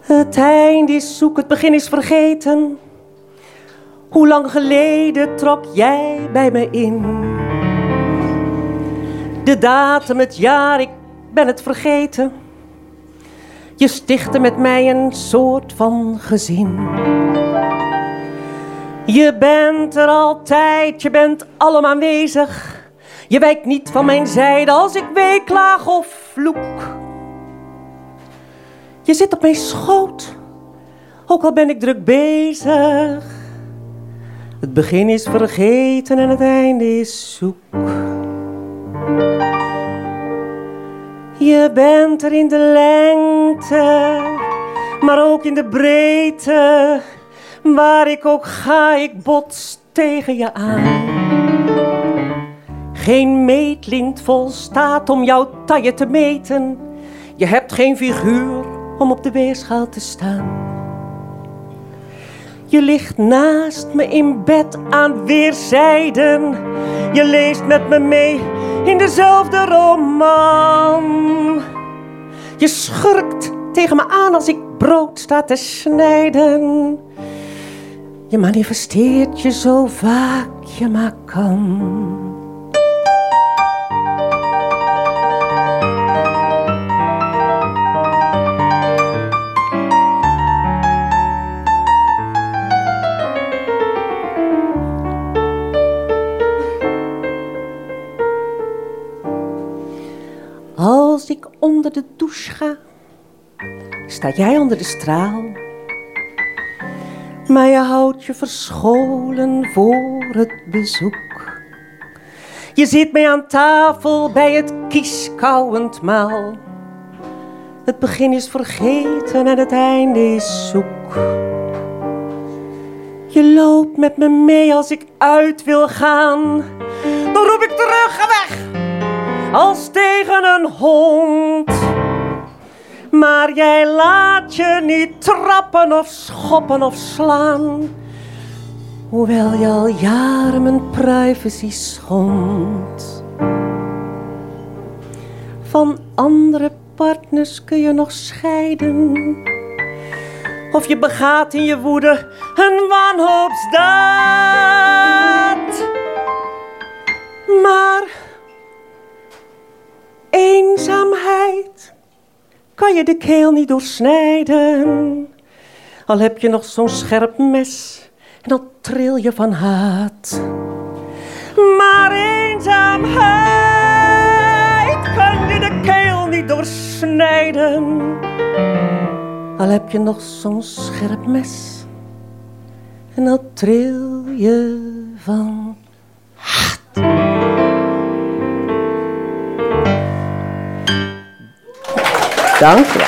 [SPEAKER 4] Het eind is zoek, het begin is vergeten. Hoe lang geleden trok jij bij me in? De datum, het jaar, ik ben het vergeten. Je stichtte met mij een soort van gezin. Je bent er altijd, je bent allemaal aanwezig. Je wijkt niet van mijn zijde als ik weeklaag of vloek. Je zit op mijn schoot, ook al ben ik druk bezig. Het begin is vergeten en het einde is zoek. Je bent er in de lengte, maar ook in de breedte. Waar ik ook ga, ik bots tegen je aan. Geen meetlint volstaat om jouw taille te meten. Je hebt geen figuur om op de weerschaal te staan. Je ligt naast me in bed aan weerszijden. Je leest met me mee in dezelfde roman. Je schurkt tegen me aan als ik brood sta te snijden. Je manifesteert je zo vaak je maar kan. Als ik onder de douche ga, sta jij onder de straal. Maar je houdt je verscholen voor het bezoek. Je zit mee aan tafel bij het kieskauwend maal. Het begin is vergeten en het einde is zoek. Je loopt met me mee als ik uit wil gaan. Dan roep ik terug, ga weg! Als tegen een hond. Maar jij laat je niet trappen of schoppen of slaan. Hoewel je al jaren mijn privacy schondt. Van andere partners kun je nog scheiden. Of je begaat in je woede een wanhoopsdaad. Maar eenzaamheid kan je de keel niet doorsnijden. Al heb je nog zo'n scherp mes en al tril je van haat. Maar eenzaamheid kan je de keel niet doorsnijden. Al heb je nog zo'n scherp mes. En al tril je van haat. Dank je wel.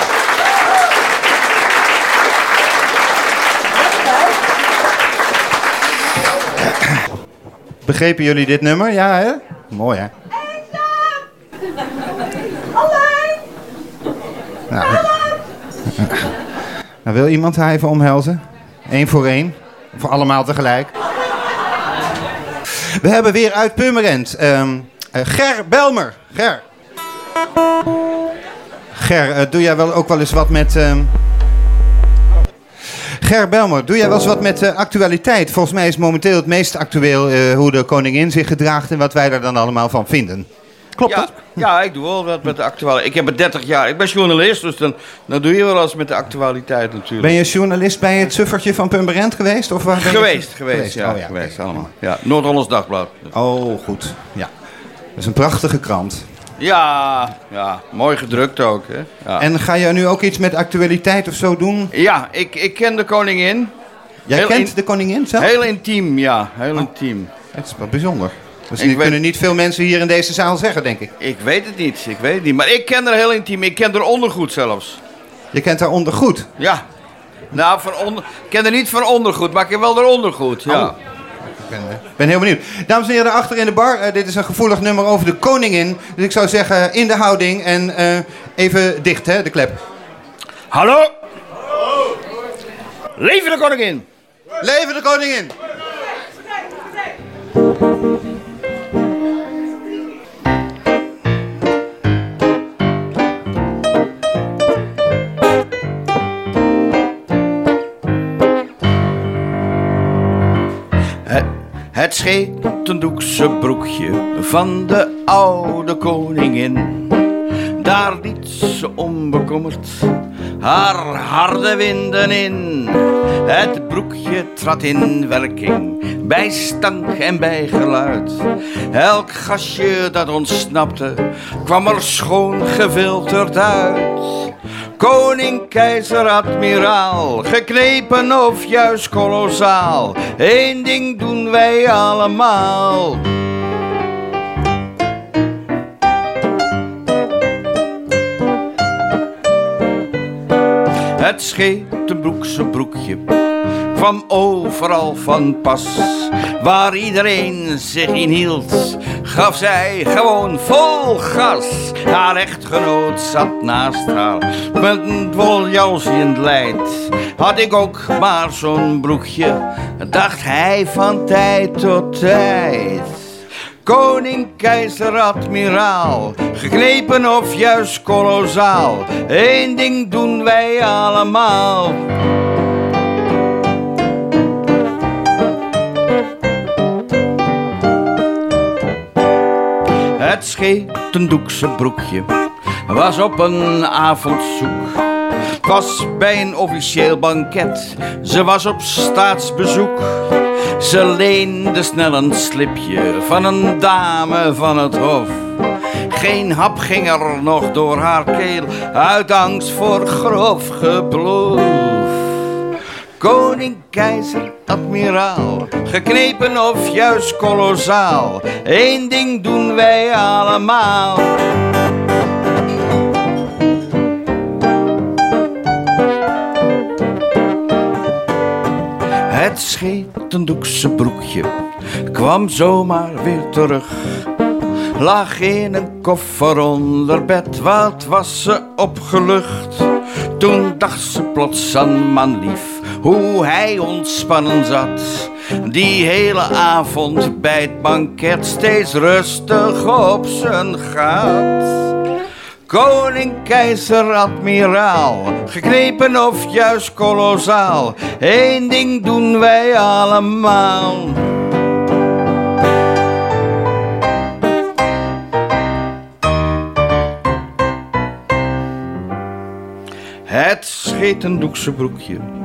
[SPEAKER 3] Begrepen jullie dit nummer? Ja, hè? Mooi, hè? Nou, nou, wil iemand haar even omhelzen? Eén voor één? Of allemaal tegelijk? We hebben weer uit Purmerend ehm, eh, Ger Belmer. Ger. Ger, eh, doe jij wel ook wel eens wat met... ehm, Ger Belmer, doe jij wel eens wat met eh, actualiteit? Volgens mij is momenteel het meest actueel eh, hoe de koningin zich gedraagt en wat wij daar dan allemaal van vinden. Klopt
[SPEAKER 13] ja,
[SPEAKER 3] dat?
[SPEAKER 13] Ja, ik doe wel wat met de actualiteit. Ik heb het 30 jaar. Ik ben journalist, dus dan, dan doe je wel eens met de actualiteit natuurlijk.
[SPEAKER 3] Ben je journalist bij het suffertje van Purmerend geweest? Of waar ben je-
[SPEAKER 13] Geweest, geweest, ja,
[SPEAKER 3] Oh, ja.
[SPEAKER 13] geweest allemaal. Ja, Noord-Hollands Dagblad.
[SPEAKER 3] Oh, goed. Ja. Dat is een prachtige krant.
[SPEAKER 13] Ja, ja, mooi gedrukt ook. Hè? Ja.
[SPEAKER 3] En ga je nu ook iets met actualiteit of zo doen?
[SPEAKER 13] Ja, ik, ik ken de koningin.
[SPEAKER 3] Jij
[SPEAKER 13] Heel
[SPEAKER 3] kent
[SPEAKER 13] in-
[SPEAKER 3] de koningin zelf?
[SPEAKER 13] Heel intiem, ja, heel intiem.
[SPEAKER 3] Het is wel bijzonder. Dus
[SPEAKER 13] Ik weet-
[SPEAKER 3] kunnen niet veel mensen hier in deze zaal zeggen, denk ik.
[SPEAKER 13] Ik weet het niet, ik weet het niet. Maar ik ken haar heel intiem. Ik ken haar ondergoed zelfs.
[SPEAKER 3] Je kent haar ondergoed?
[SPEAKER 13] Ja. Nou, van onder... ik ken haar niet van ondergoed, maar ik ken wel haar ondergoed. Ja.
[SPEAKER 3] Oh. Ik ben, eh, ben heel benieuwd. Dames en heren, daarachter in de bar. eh, dit is een gevoelig nummer over de koningin. Dus ik zou zeggen, in de houding en eh, even dicht, hè, de klep.
[SPEAKER 13] Hallo? Leven de koningin!
[SPEAKER 3] Leven de koningin!
[SPEAKER 13] Het Schetendoekse broekje van de oude koningin. Daar liet ze onbekommerd haar harde winden in. Het broekje trad in werking bij stank en bij geluid. Elk gasje dat ontsnapte kwam er schoon gefilterd uit. Koning, keizer, admiraal, geknepen of juist kolossaal. Eén ding doen wij allemaal. Het Schetenbroekse broekje kwam overal van pas. Waar iedereen zich in hield, gaf zij gewoon vol gas. Haar echtgenoot zat naast haar, met een woljalsje in het. Had ik ook maar zo'n broekje, dacht hij van tijd tot tijd. Koning, keizer, admiraal, geknepen of juist kolossaal. Eén ding doen wij allemaal. Het Schetendoekse broekje was op een avondzoek. Was bij een officieel banket, ze was op staatsbezoek. Ze leende snel een slipje van een dame van het hof. Geen hap ging er nog door haar keel, uit angst voor grof geploef. Koning, keizer, admiraal, geknepen of juist kolossaal. Eén ding doen wij allemaal. Het Schetendoekse broekje kwam zomaar weer terug. Lag in een koffer onder bed, wat was ze opgelucht. Toen dacht ze plots aan manlief, hoe hij ontspannen zat. Die hele avond bij het banket steeds rustig op zijn gat. Koning, keizer, admiraal, geknepen of juist kolossaal. Eén ding doen wij allemaal. Het Schetendoekse broekje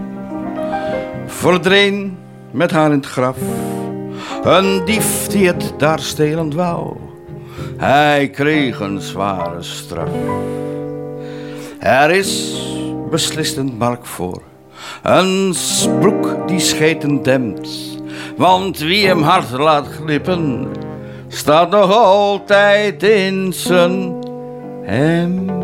[SPEAKER 13] verdween met haar in het graf. Een dief die het daar stelend wou, hij kreeg een zware straf. Er is beslist een mark voor. Een broek die scheten dempt. Want wie hem hard laat glippen, staat nog altijd in zijn hemd.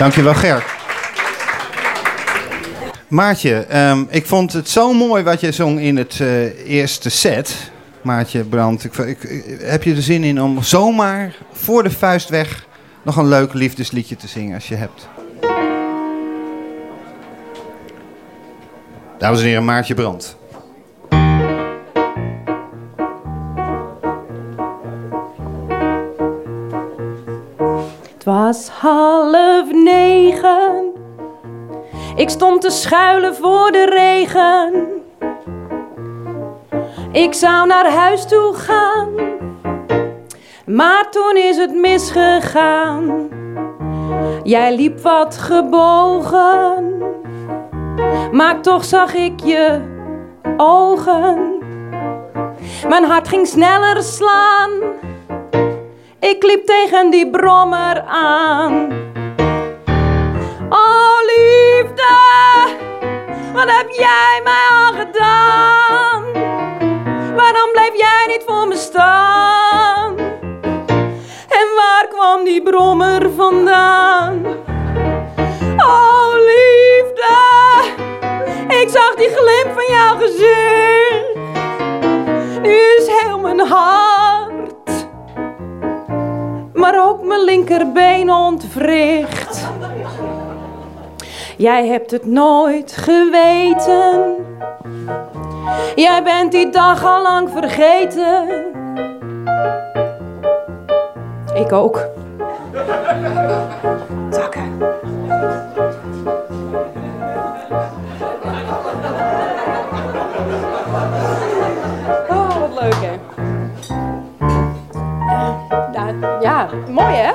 [SPEAKER 3] Dankjewel, Ger. Maartje, ehm, ik vond het zo mooi wat je zong in het eh, eerste set. Maartje Brand, ik, ik- heb je er zin in om zomaar voor de vuist weg nog een leuk liefdesliedje te zingen als je hebt? Dames en heren, Maartje Brand.
[SPEAKER 8] Was half negen. Ik stond te schuilen voor de regen. Ik zou naar huis toe gaan. Maar toen is het misgegaan. Jij liep wat gebogen. Maar toch zag ik je ogen. Mijn hart ging sneller slaan. Ik liep tegen die brommer aan. Oh liefde, wat heb jij mij aangedaan? Waarom bleef jij niet voor me staan? En waar kwam die brommer vandaan? Oh liefde, ik zag die glimp van jouw gezicht. Nu is heel mijn hart maar ook mijn linkerbeen ontwricht. Jij hebt het nooit geweten. Jij bent die dag al lang vergeten. Ik ook. Takken. Mooi hè?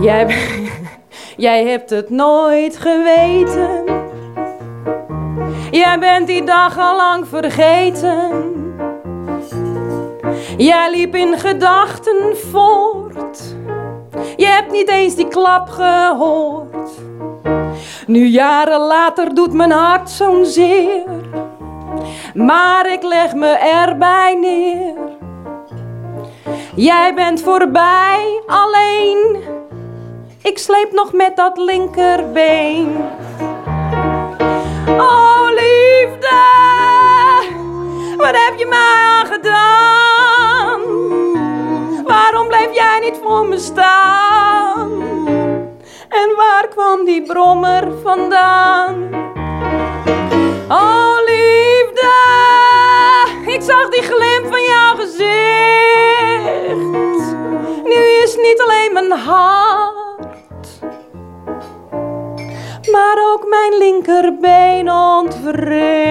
[SPEAKER 8] Jij, jij hebt het nooit geweten. Jij bent die dag al lang vergeten. Jij liep in gedachten voort. Je hebt niet eens die klap gehoord. Nu jaren later doet mijn hart zo'n zeer. Maar ik leg me erbij neer. Jij bent voorbij alleen. Ik sleep nog met dat linkerbeen. Oh liefde, wat heb je mij aangedaan? Waarom bleef jij niet voor me staan? En waar kwam die brommer vandaan? Oh liefde, ik zag die glimp van jouw gezicht. Nu is niet alleen mijn hart, maar ook mijn linkerbeen ontwricht.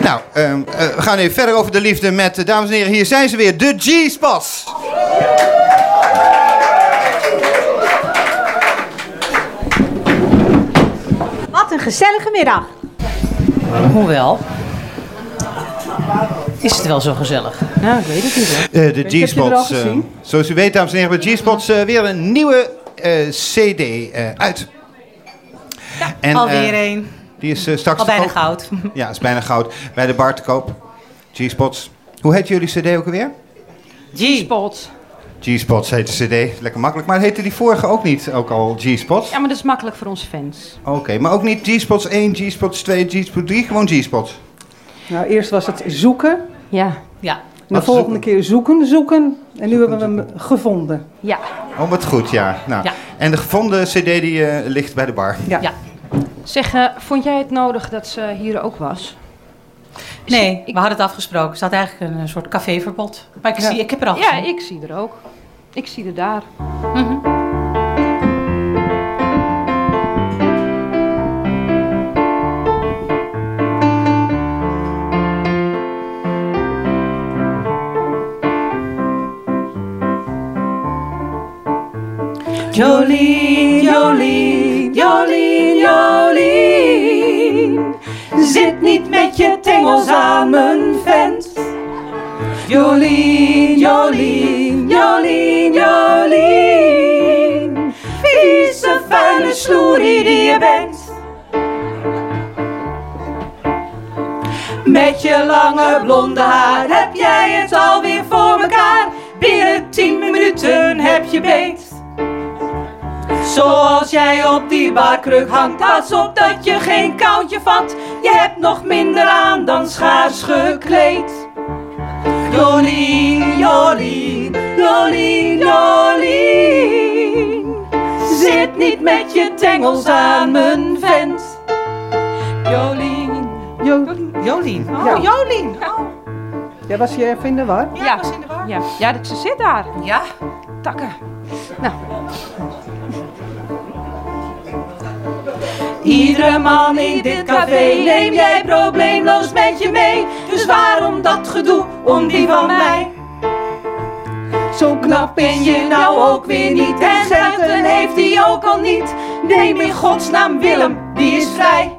[SPEAKER 3] Nou, ehm, eh, we gaan even verder over de liefde met, eh, dames en heren, hier zijn ze weer, de G-Spots.
[SPEAKER 32] Wat een gezellige middag.
[SPEAKER 33] Hoewel. Is het wel zo gezellig?
[SPEAKER 8] Nou, ik weet het niet.
[SPEAKER 3] Eh, de G-Spots. eh, zoals u weet, dames en heren, bij G-Spots eh, weer een nieuwe eh, CD eh, uit. En,
[SPEAKER 33] alweer een.
[SPEAKER 3] Die is straks
[SPEAKER 33] Al bijna
[SPEAKER 3] koop.
[SPEAKER 33] goud.
[SPEAKER 3] Ja, is bijna goud. Bij de bar te koop. G-Spots. Hoe heet jullie CD ook alweer?
[SPEAKER 8] G-spots.
[SPEAKER 3] G-Spots heet de CD. Lekker makkelijk. Maar heette die vorige ook niet ook al G-Spots?
[SPEAKER 8] Ja, maar dat is makkelijk voor onze fans.
[SPEAKER 3] Oké, maar ook niet G-Spots 1, G-Spots 2, G-Spots 3, gewoon G-Spots.
[SPEAKER 5] Nou, eerst was het zoeken.
[SPEAKER 8] Ja.
[SPEAKER 33] Ja.
[SPEAKER 5] En de volgende keer zoeken, zoeken. En nu hebben we hem gevonden.
[SPEAKER 8] Ja.
[SPEAKER 3] Oh, wat goed, ja. Nou,
[SPEAKER 8] Ja.
[SPEAKER 3] En de gevonden CD die eh, ligt bij de bar.
[SPEAKER 8] Ja. Zeg, eh, vond jij het nodig dat ze hier ook was?
[SPEAKER 33] Dus nee, we hadden het afgesproken. Ze had eigenlijk een, soort caféverbod. Maar ik, zie, ik heb er al
[SPEAKER 8] Ja, ik zie er ook. Ik zie er daar. Mhm. Jolie, Jolie, Jolie, Jolie. Zit niet met je tengels aan mijn vent. Jolien, Jolien, Jolien, Jolien. Vieze vuile sloerie die je bent. Met je lange blonde haar heb jij het alweer voor mekaar. Binnen tien minuten heb je beet. Zoals jij op die barkruk hangt, pas op dat je geen koudje vat. Je hebt nog minder aan dan schaars gekleed. Jolien, Jolien, Jolien, Jolien. Zit niet met je tengels aan mijn vent. Jolien, Jolien, Jolien. Oh,
[SPEAKER 5] Ja.
[SPEAKER 8] Jolien.
[SPEAKER 5] Jij was je even in de war?
[SPEAKER 8] Ja, was in de war. Ja, ja ze zit daar. Ja. Takken. Nou. Iedere man in dit café neem jij probleemloos met je mee. Dus waarom dat gedoe om die van mij? Zo knap ben je nou ook weer niet. En centen heeft hij ook al niet. Neem in godsnaam Willem, die is vrij.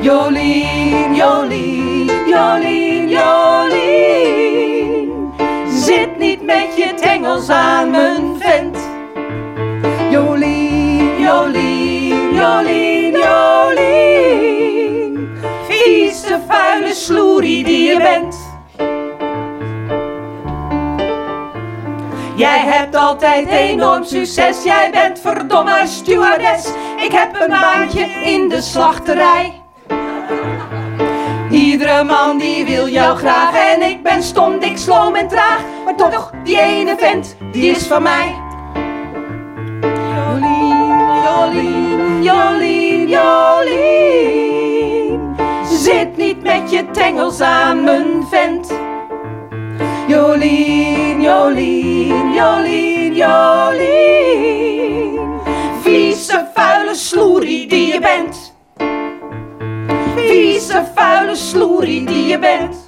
[SPEAKER 8] Jolien, Jolien, Jolien, Jolien. Zit niet met je tengels aan mijn sloerie die je bent. Jij hebt altijd enorm succes, jij bent verdomme stewardess. Ik heb een baantje in de slachterij. Iedere man die wil jou graag en ik ben stom, dik, sloom en traag. Maar toch, die ene vent, die is van mij. Jolien, Jolien, Jolien, Jolien. Zit met je tengels aan mijn vent. Jolien, Jolien, Jolien, Jolien. Vieze vuile sloerie die je bent. Vieze vuile sloerie die je bent.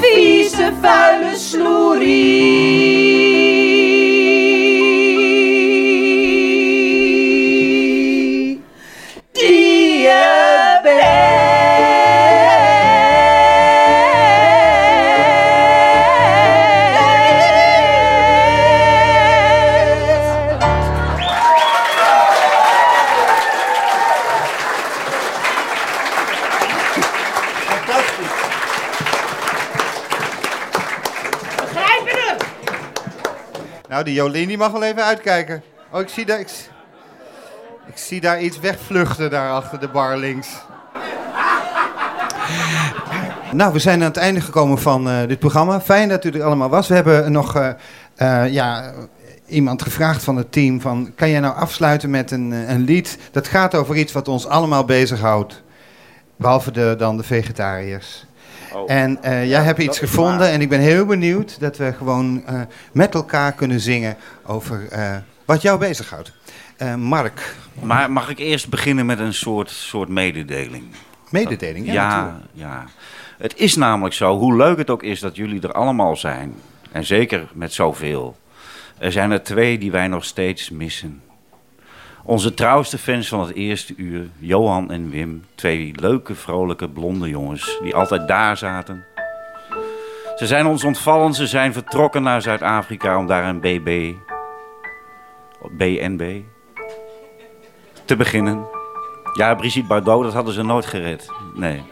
[SPEAKER 8] Vieze vuile sloerie Die
[SPEAKER 9] Jolien die mag wel even uitkijken. Oh, ik zie daar, ik, zie daar iets wegvluchten daar achter de bar links. Nou, we zijn aan het einde gekomen van eh, dit programma. Fijn dat u er allemaal was. We hebben nog eh, eh, ja, iemand gevraagd van het team van... kan jij nou afsluiten met een, een lied dat gaat over iets wat ons allemaal bezighoudt? Behalve de, dan de vegetariërs.
[SPEAKER 34] Oh.
[SPEAKER 9] En eh, jij hebt iets gevonden
[SPEAKER 34] waar.
[SPEAKER 9] en ik ben heel benieuwd dat we gewoon eh, met elkaar kunnen zingen over eh, wat jou bezighoudt. Eh Mark,
[SPEAKER 34] Maar mag ik eerst beginnen met een soort, soort mededeling?
[SPEAKER 9] Mededeling, ja,
[SPEAKER 34] Ja, ja. Het is namelijk zo, hoe leuk het ook is dat jullie er allemaal zijn. En zeker met zoveel. Er zijn er twee die wij nog steeds missen. Onze trouwste fans van het eerste uur, Johan en Wim. Twee leuke, vrolijke, blonde jongens die altijd daar zaten. Ze zijn ons ontvallen, ze zijn vertrokken naar Zuid-Afrika om daar een BB, BNB, te beginnen. Ja, Brigitte Bardot, dat hadden ze nooit gered. Nee.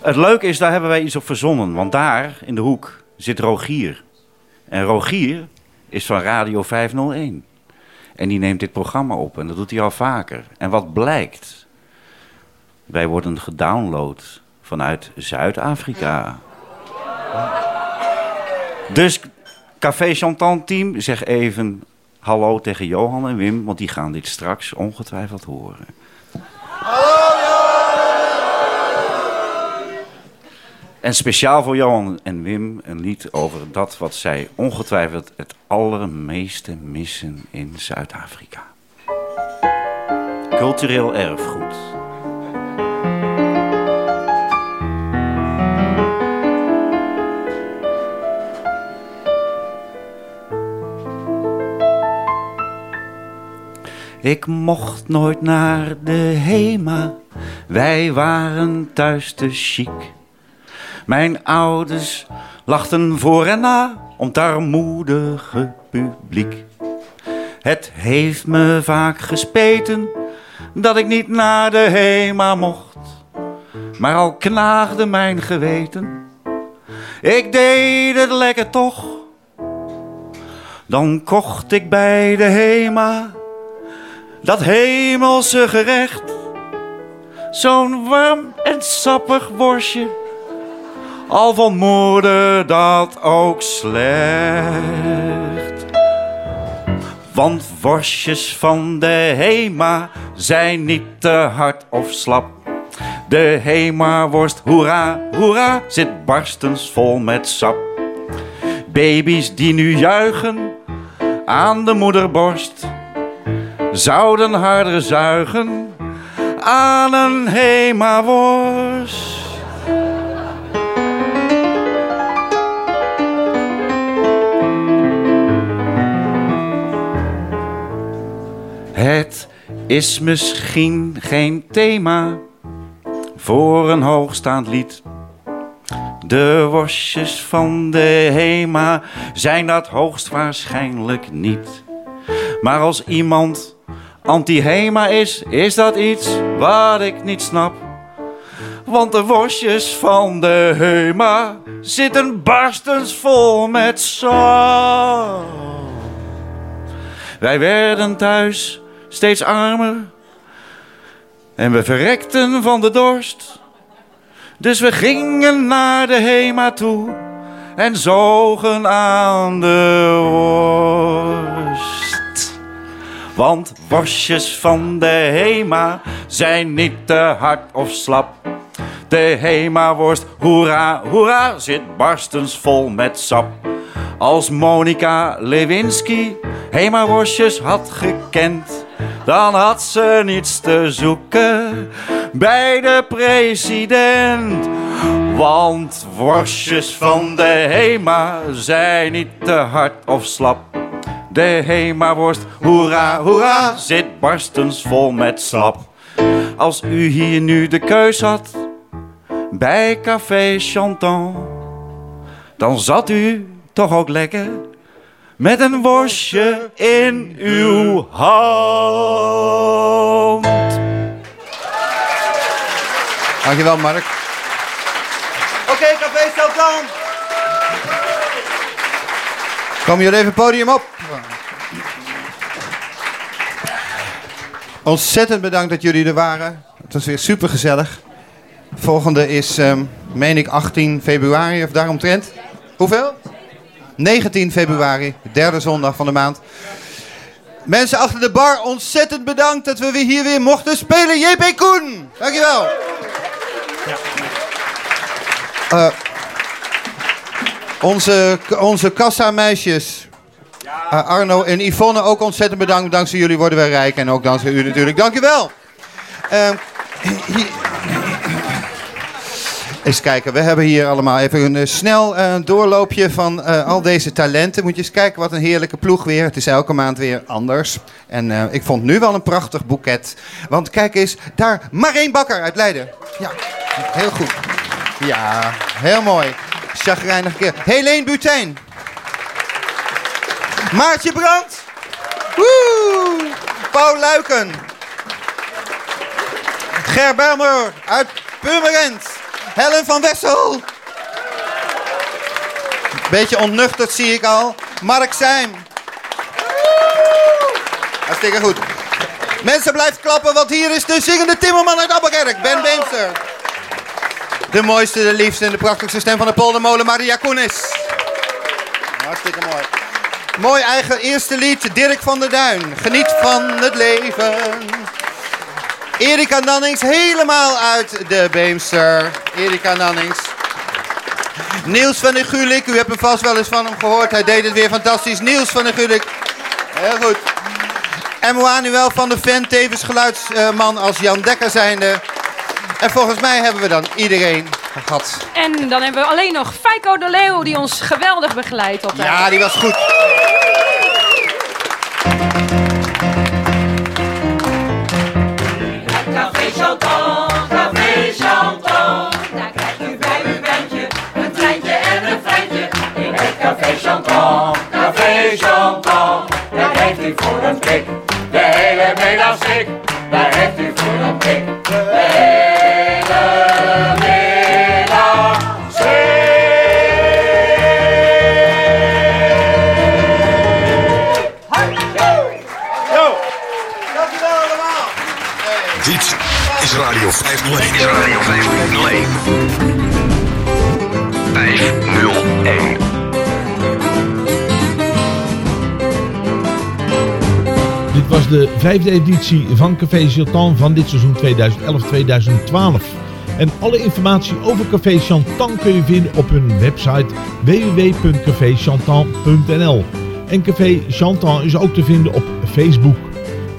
[SPEAKER 34] Het leuke is, daar hebben wij iets op verzonnen. Want daar, in de hoek, zit Rogier. En Rogier is van Radio 501. En die neemt dit programma op. En dat doet hij al vaker. En wat blijkt? Wij worden gedownload vanuit Zuid-Afrika. Dus Café Chantant team, zeg even hallo tegen Johan en Wim, want die gaan dit straks ongetwijfeld horen. En speciaal voor Johan en Wim een lied over dat wat zij ongetwijfeld het allermeeste missen in Zuid-Afrika. Cultureel erfgoed. Ik mocht nooit naar de HEMA, wij waren thuis te chic. Mijn ouders lachten voor en na om het armoedige publiek. Het heeft me vaak gespeten dat ik niet naar de HEMA mocht. Maar al knaagde mijn geweten, ik deed het lekker toch. Dan kocht ik bij de HEMA dat hemelse gerecht. Zo'n warm en sappig worstje, al van moeder dat ook slecht. Want worstjes van de HEMA zijn niet te hard of slap. De HEMA-worst, hoera, hoera, zit barstens vol met sap. Baby's die nu juichen aan de moederborst, zouden harder zuigen aan een HEMA-worst. Het is misschien geen thema voor een hoogstaand lied. De worstjes van de HEMA zijn dat hoogstwaarschijnlijk niet. Maar als iemand anti-HEMA is, is dat iets wat ik niet snap. Want de worstjes van de HEMA zitten barstens vol met sap. Wij werden thuis steeds armer en we verrekten van de dorst. Dus we gingen naar de HEMA toe en zogen aan de worst. Want worstjes van de HEMA zijn niet te hard of slap. De HEMA-worst, hoera, hoera, zit barstens vol met sap. Als Monica Lewinsky HEMA-worstjes had gekend, dan had ze niets te zoeken bij de president. Want worstjes van de HEMA zijn niet te hard of slap. De HEMA-worst, hoera, hoera, zit barstens vol met slap. Als u hier nu de keus had bij Café Chantant, dan zat u toch ook lekker met een worstje in uw hand.
[SPEAKER 3] Dankjewel, Mark. Oké, Café Chantant. Kom jullie even het podium op. Ontzettend bedankt dat jullie er waren. Het was weer super gezellig. Volgende is, ehm, meen ik, 18 februari of daaromtrent. Hoeveel? 19 februari, derde zondag van de maand. Mensen achter de bar, ontzettend bedankt dat we weer hier weer mochten spelen. JP Koen, dankjewel. Eh onze, onze kassameisjes, uh, Arno en Yvonne, ook ontzettend bedankt. Dankzij jullie worden wij rijk en ook dankzij u natuurlijk. Dankjewel. Uh, hier- eens kijken, we hebben hier allemaal even een eh, snel eh, doorloopje van eh, al deze talenten. Moet je eens kijken wat een heerlijke ploeg weer. Het is elke maand weer anders. En ik vond nu wel een prachtig boeket. Want kijk eens, daar Marijn Bakker uit Leiden. Ja, heel goed. Ja, heel mooi. Chagrijnig keer. Helene Butijn. Maartje Brandt. Woe! Paul Luiken. Ger Belmer uit Purmerend. Helen van Wessel. Beetje ontnuchterd zie ik al. Mark Seim. Hartstikke goed. Mensen blijf klappen, want hier is de zingende timmerman uit Abbekerk. Ben Beemster. De mooiste, de liefste en de prachtigste stem van de poldermolen, Maria Koenis. Hartstikke mooi. Mooi eigen eerste lied, Dirk van der Duin. Geniet van het leven. Erika Nannings, helemaal uit de Beemster. Erika Nannings. Niels van der Gulik, u hebt hem vast wel eens van hem gehoord. Hij deed het weer fantastisch. Niels van der Gulik. Heel goed. Emmanuel van der Ven, tevens geluidsman als Jan Dekker zijnde. En volgens mij hebben we dan iedereen gehad.
[SPEAKER 8] En dan hebben we alleen nog Feiko de Leeuw die ons geweldig begeleidt op
[SPEAKER 3] Ja, die was goed.
[SPEAKER 30] Chantal, Café Chantal. Daar krijgt u bij uw wijntje een treintje en een freintje. In het Café Chantal, Café Chantal. Daar heeft u voor een prik de hele middag schik. Daar heeft u voor een prik de hele
[SPEAKER 31] is Radio 501. Is Radio 501. 501.
[SPEAKER 2] Dit was de vijfde editie van Café Chantan van dit seizoen 2011-2012. En alle informatie over Café Chantan kun je vinden op hun website www.caféchantan.nl. En Café Chantan is ook te vinden op Facebook.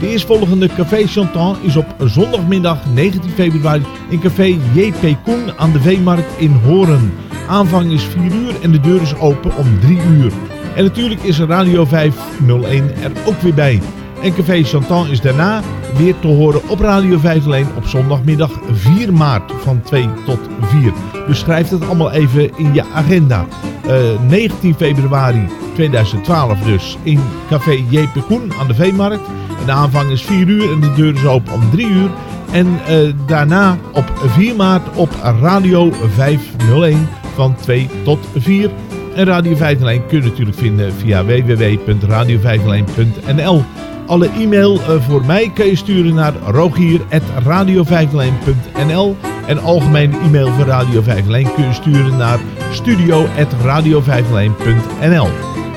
[SPEAKER 2] De eerstvolgende Café Chantan is op zondagmiddag 19 februari in Café JP Koen aan de Veemarkt in Horen. Aanvang is 4 uur en de deur is open om 3 uur. En natuurlijk is Radio 501 er ook weer bij. En Café Chantan is daarna weer te horen op Radio 501 op zondagmiddag 4 maart van 2 tot 4. Dus schrijf het allemaal even in je agenda. Eh, 19 februari 2012 dus in Café JP Koen aan de Veemarkt. De aanvang is 4 uur en de deur is open om 3 uur. En eh, daarna op 4 maart op Radio 501 van 2 tot 4. En Radio 501 kun je natuurlijk vinden via www.radio501.nl. Alle e-mail eh, voor mij kun je sturen naar rogier.radio501.nl En algemene e-mail voor Radio 501 kun je sturen naar studio.radio501.nl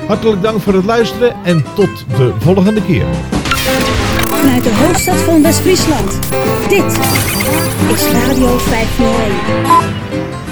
[SPEAKER 2] Hartelijk dank voor het luisteren en tot de volgende keer.
[SPEAKER 16] Vanuit de hoofdstad van West-Friesland. Dit is Radio 501.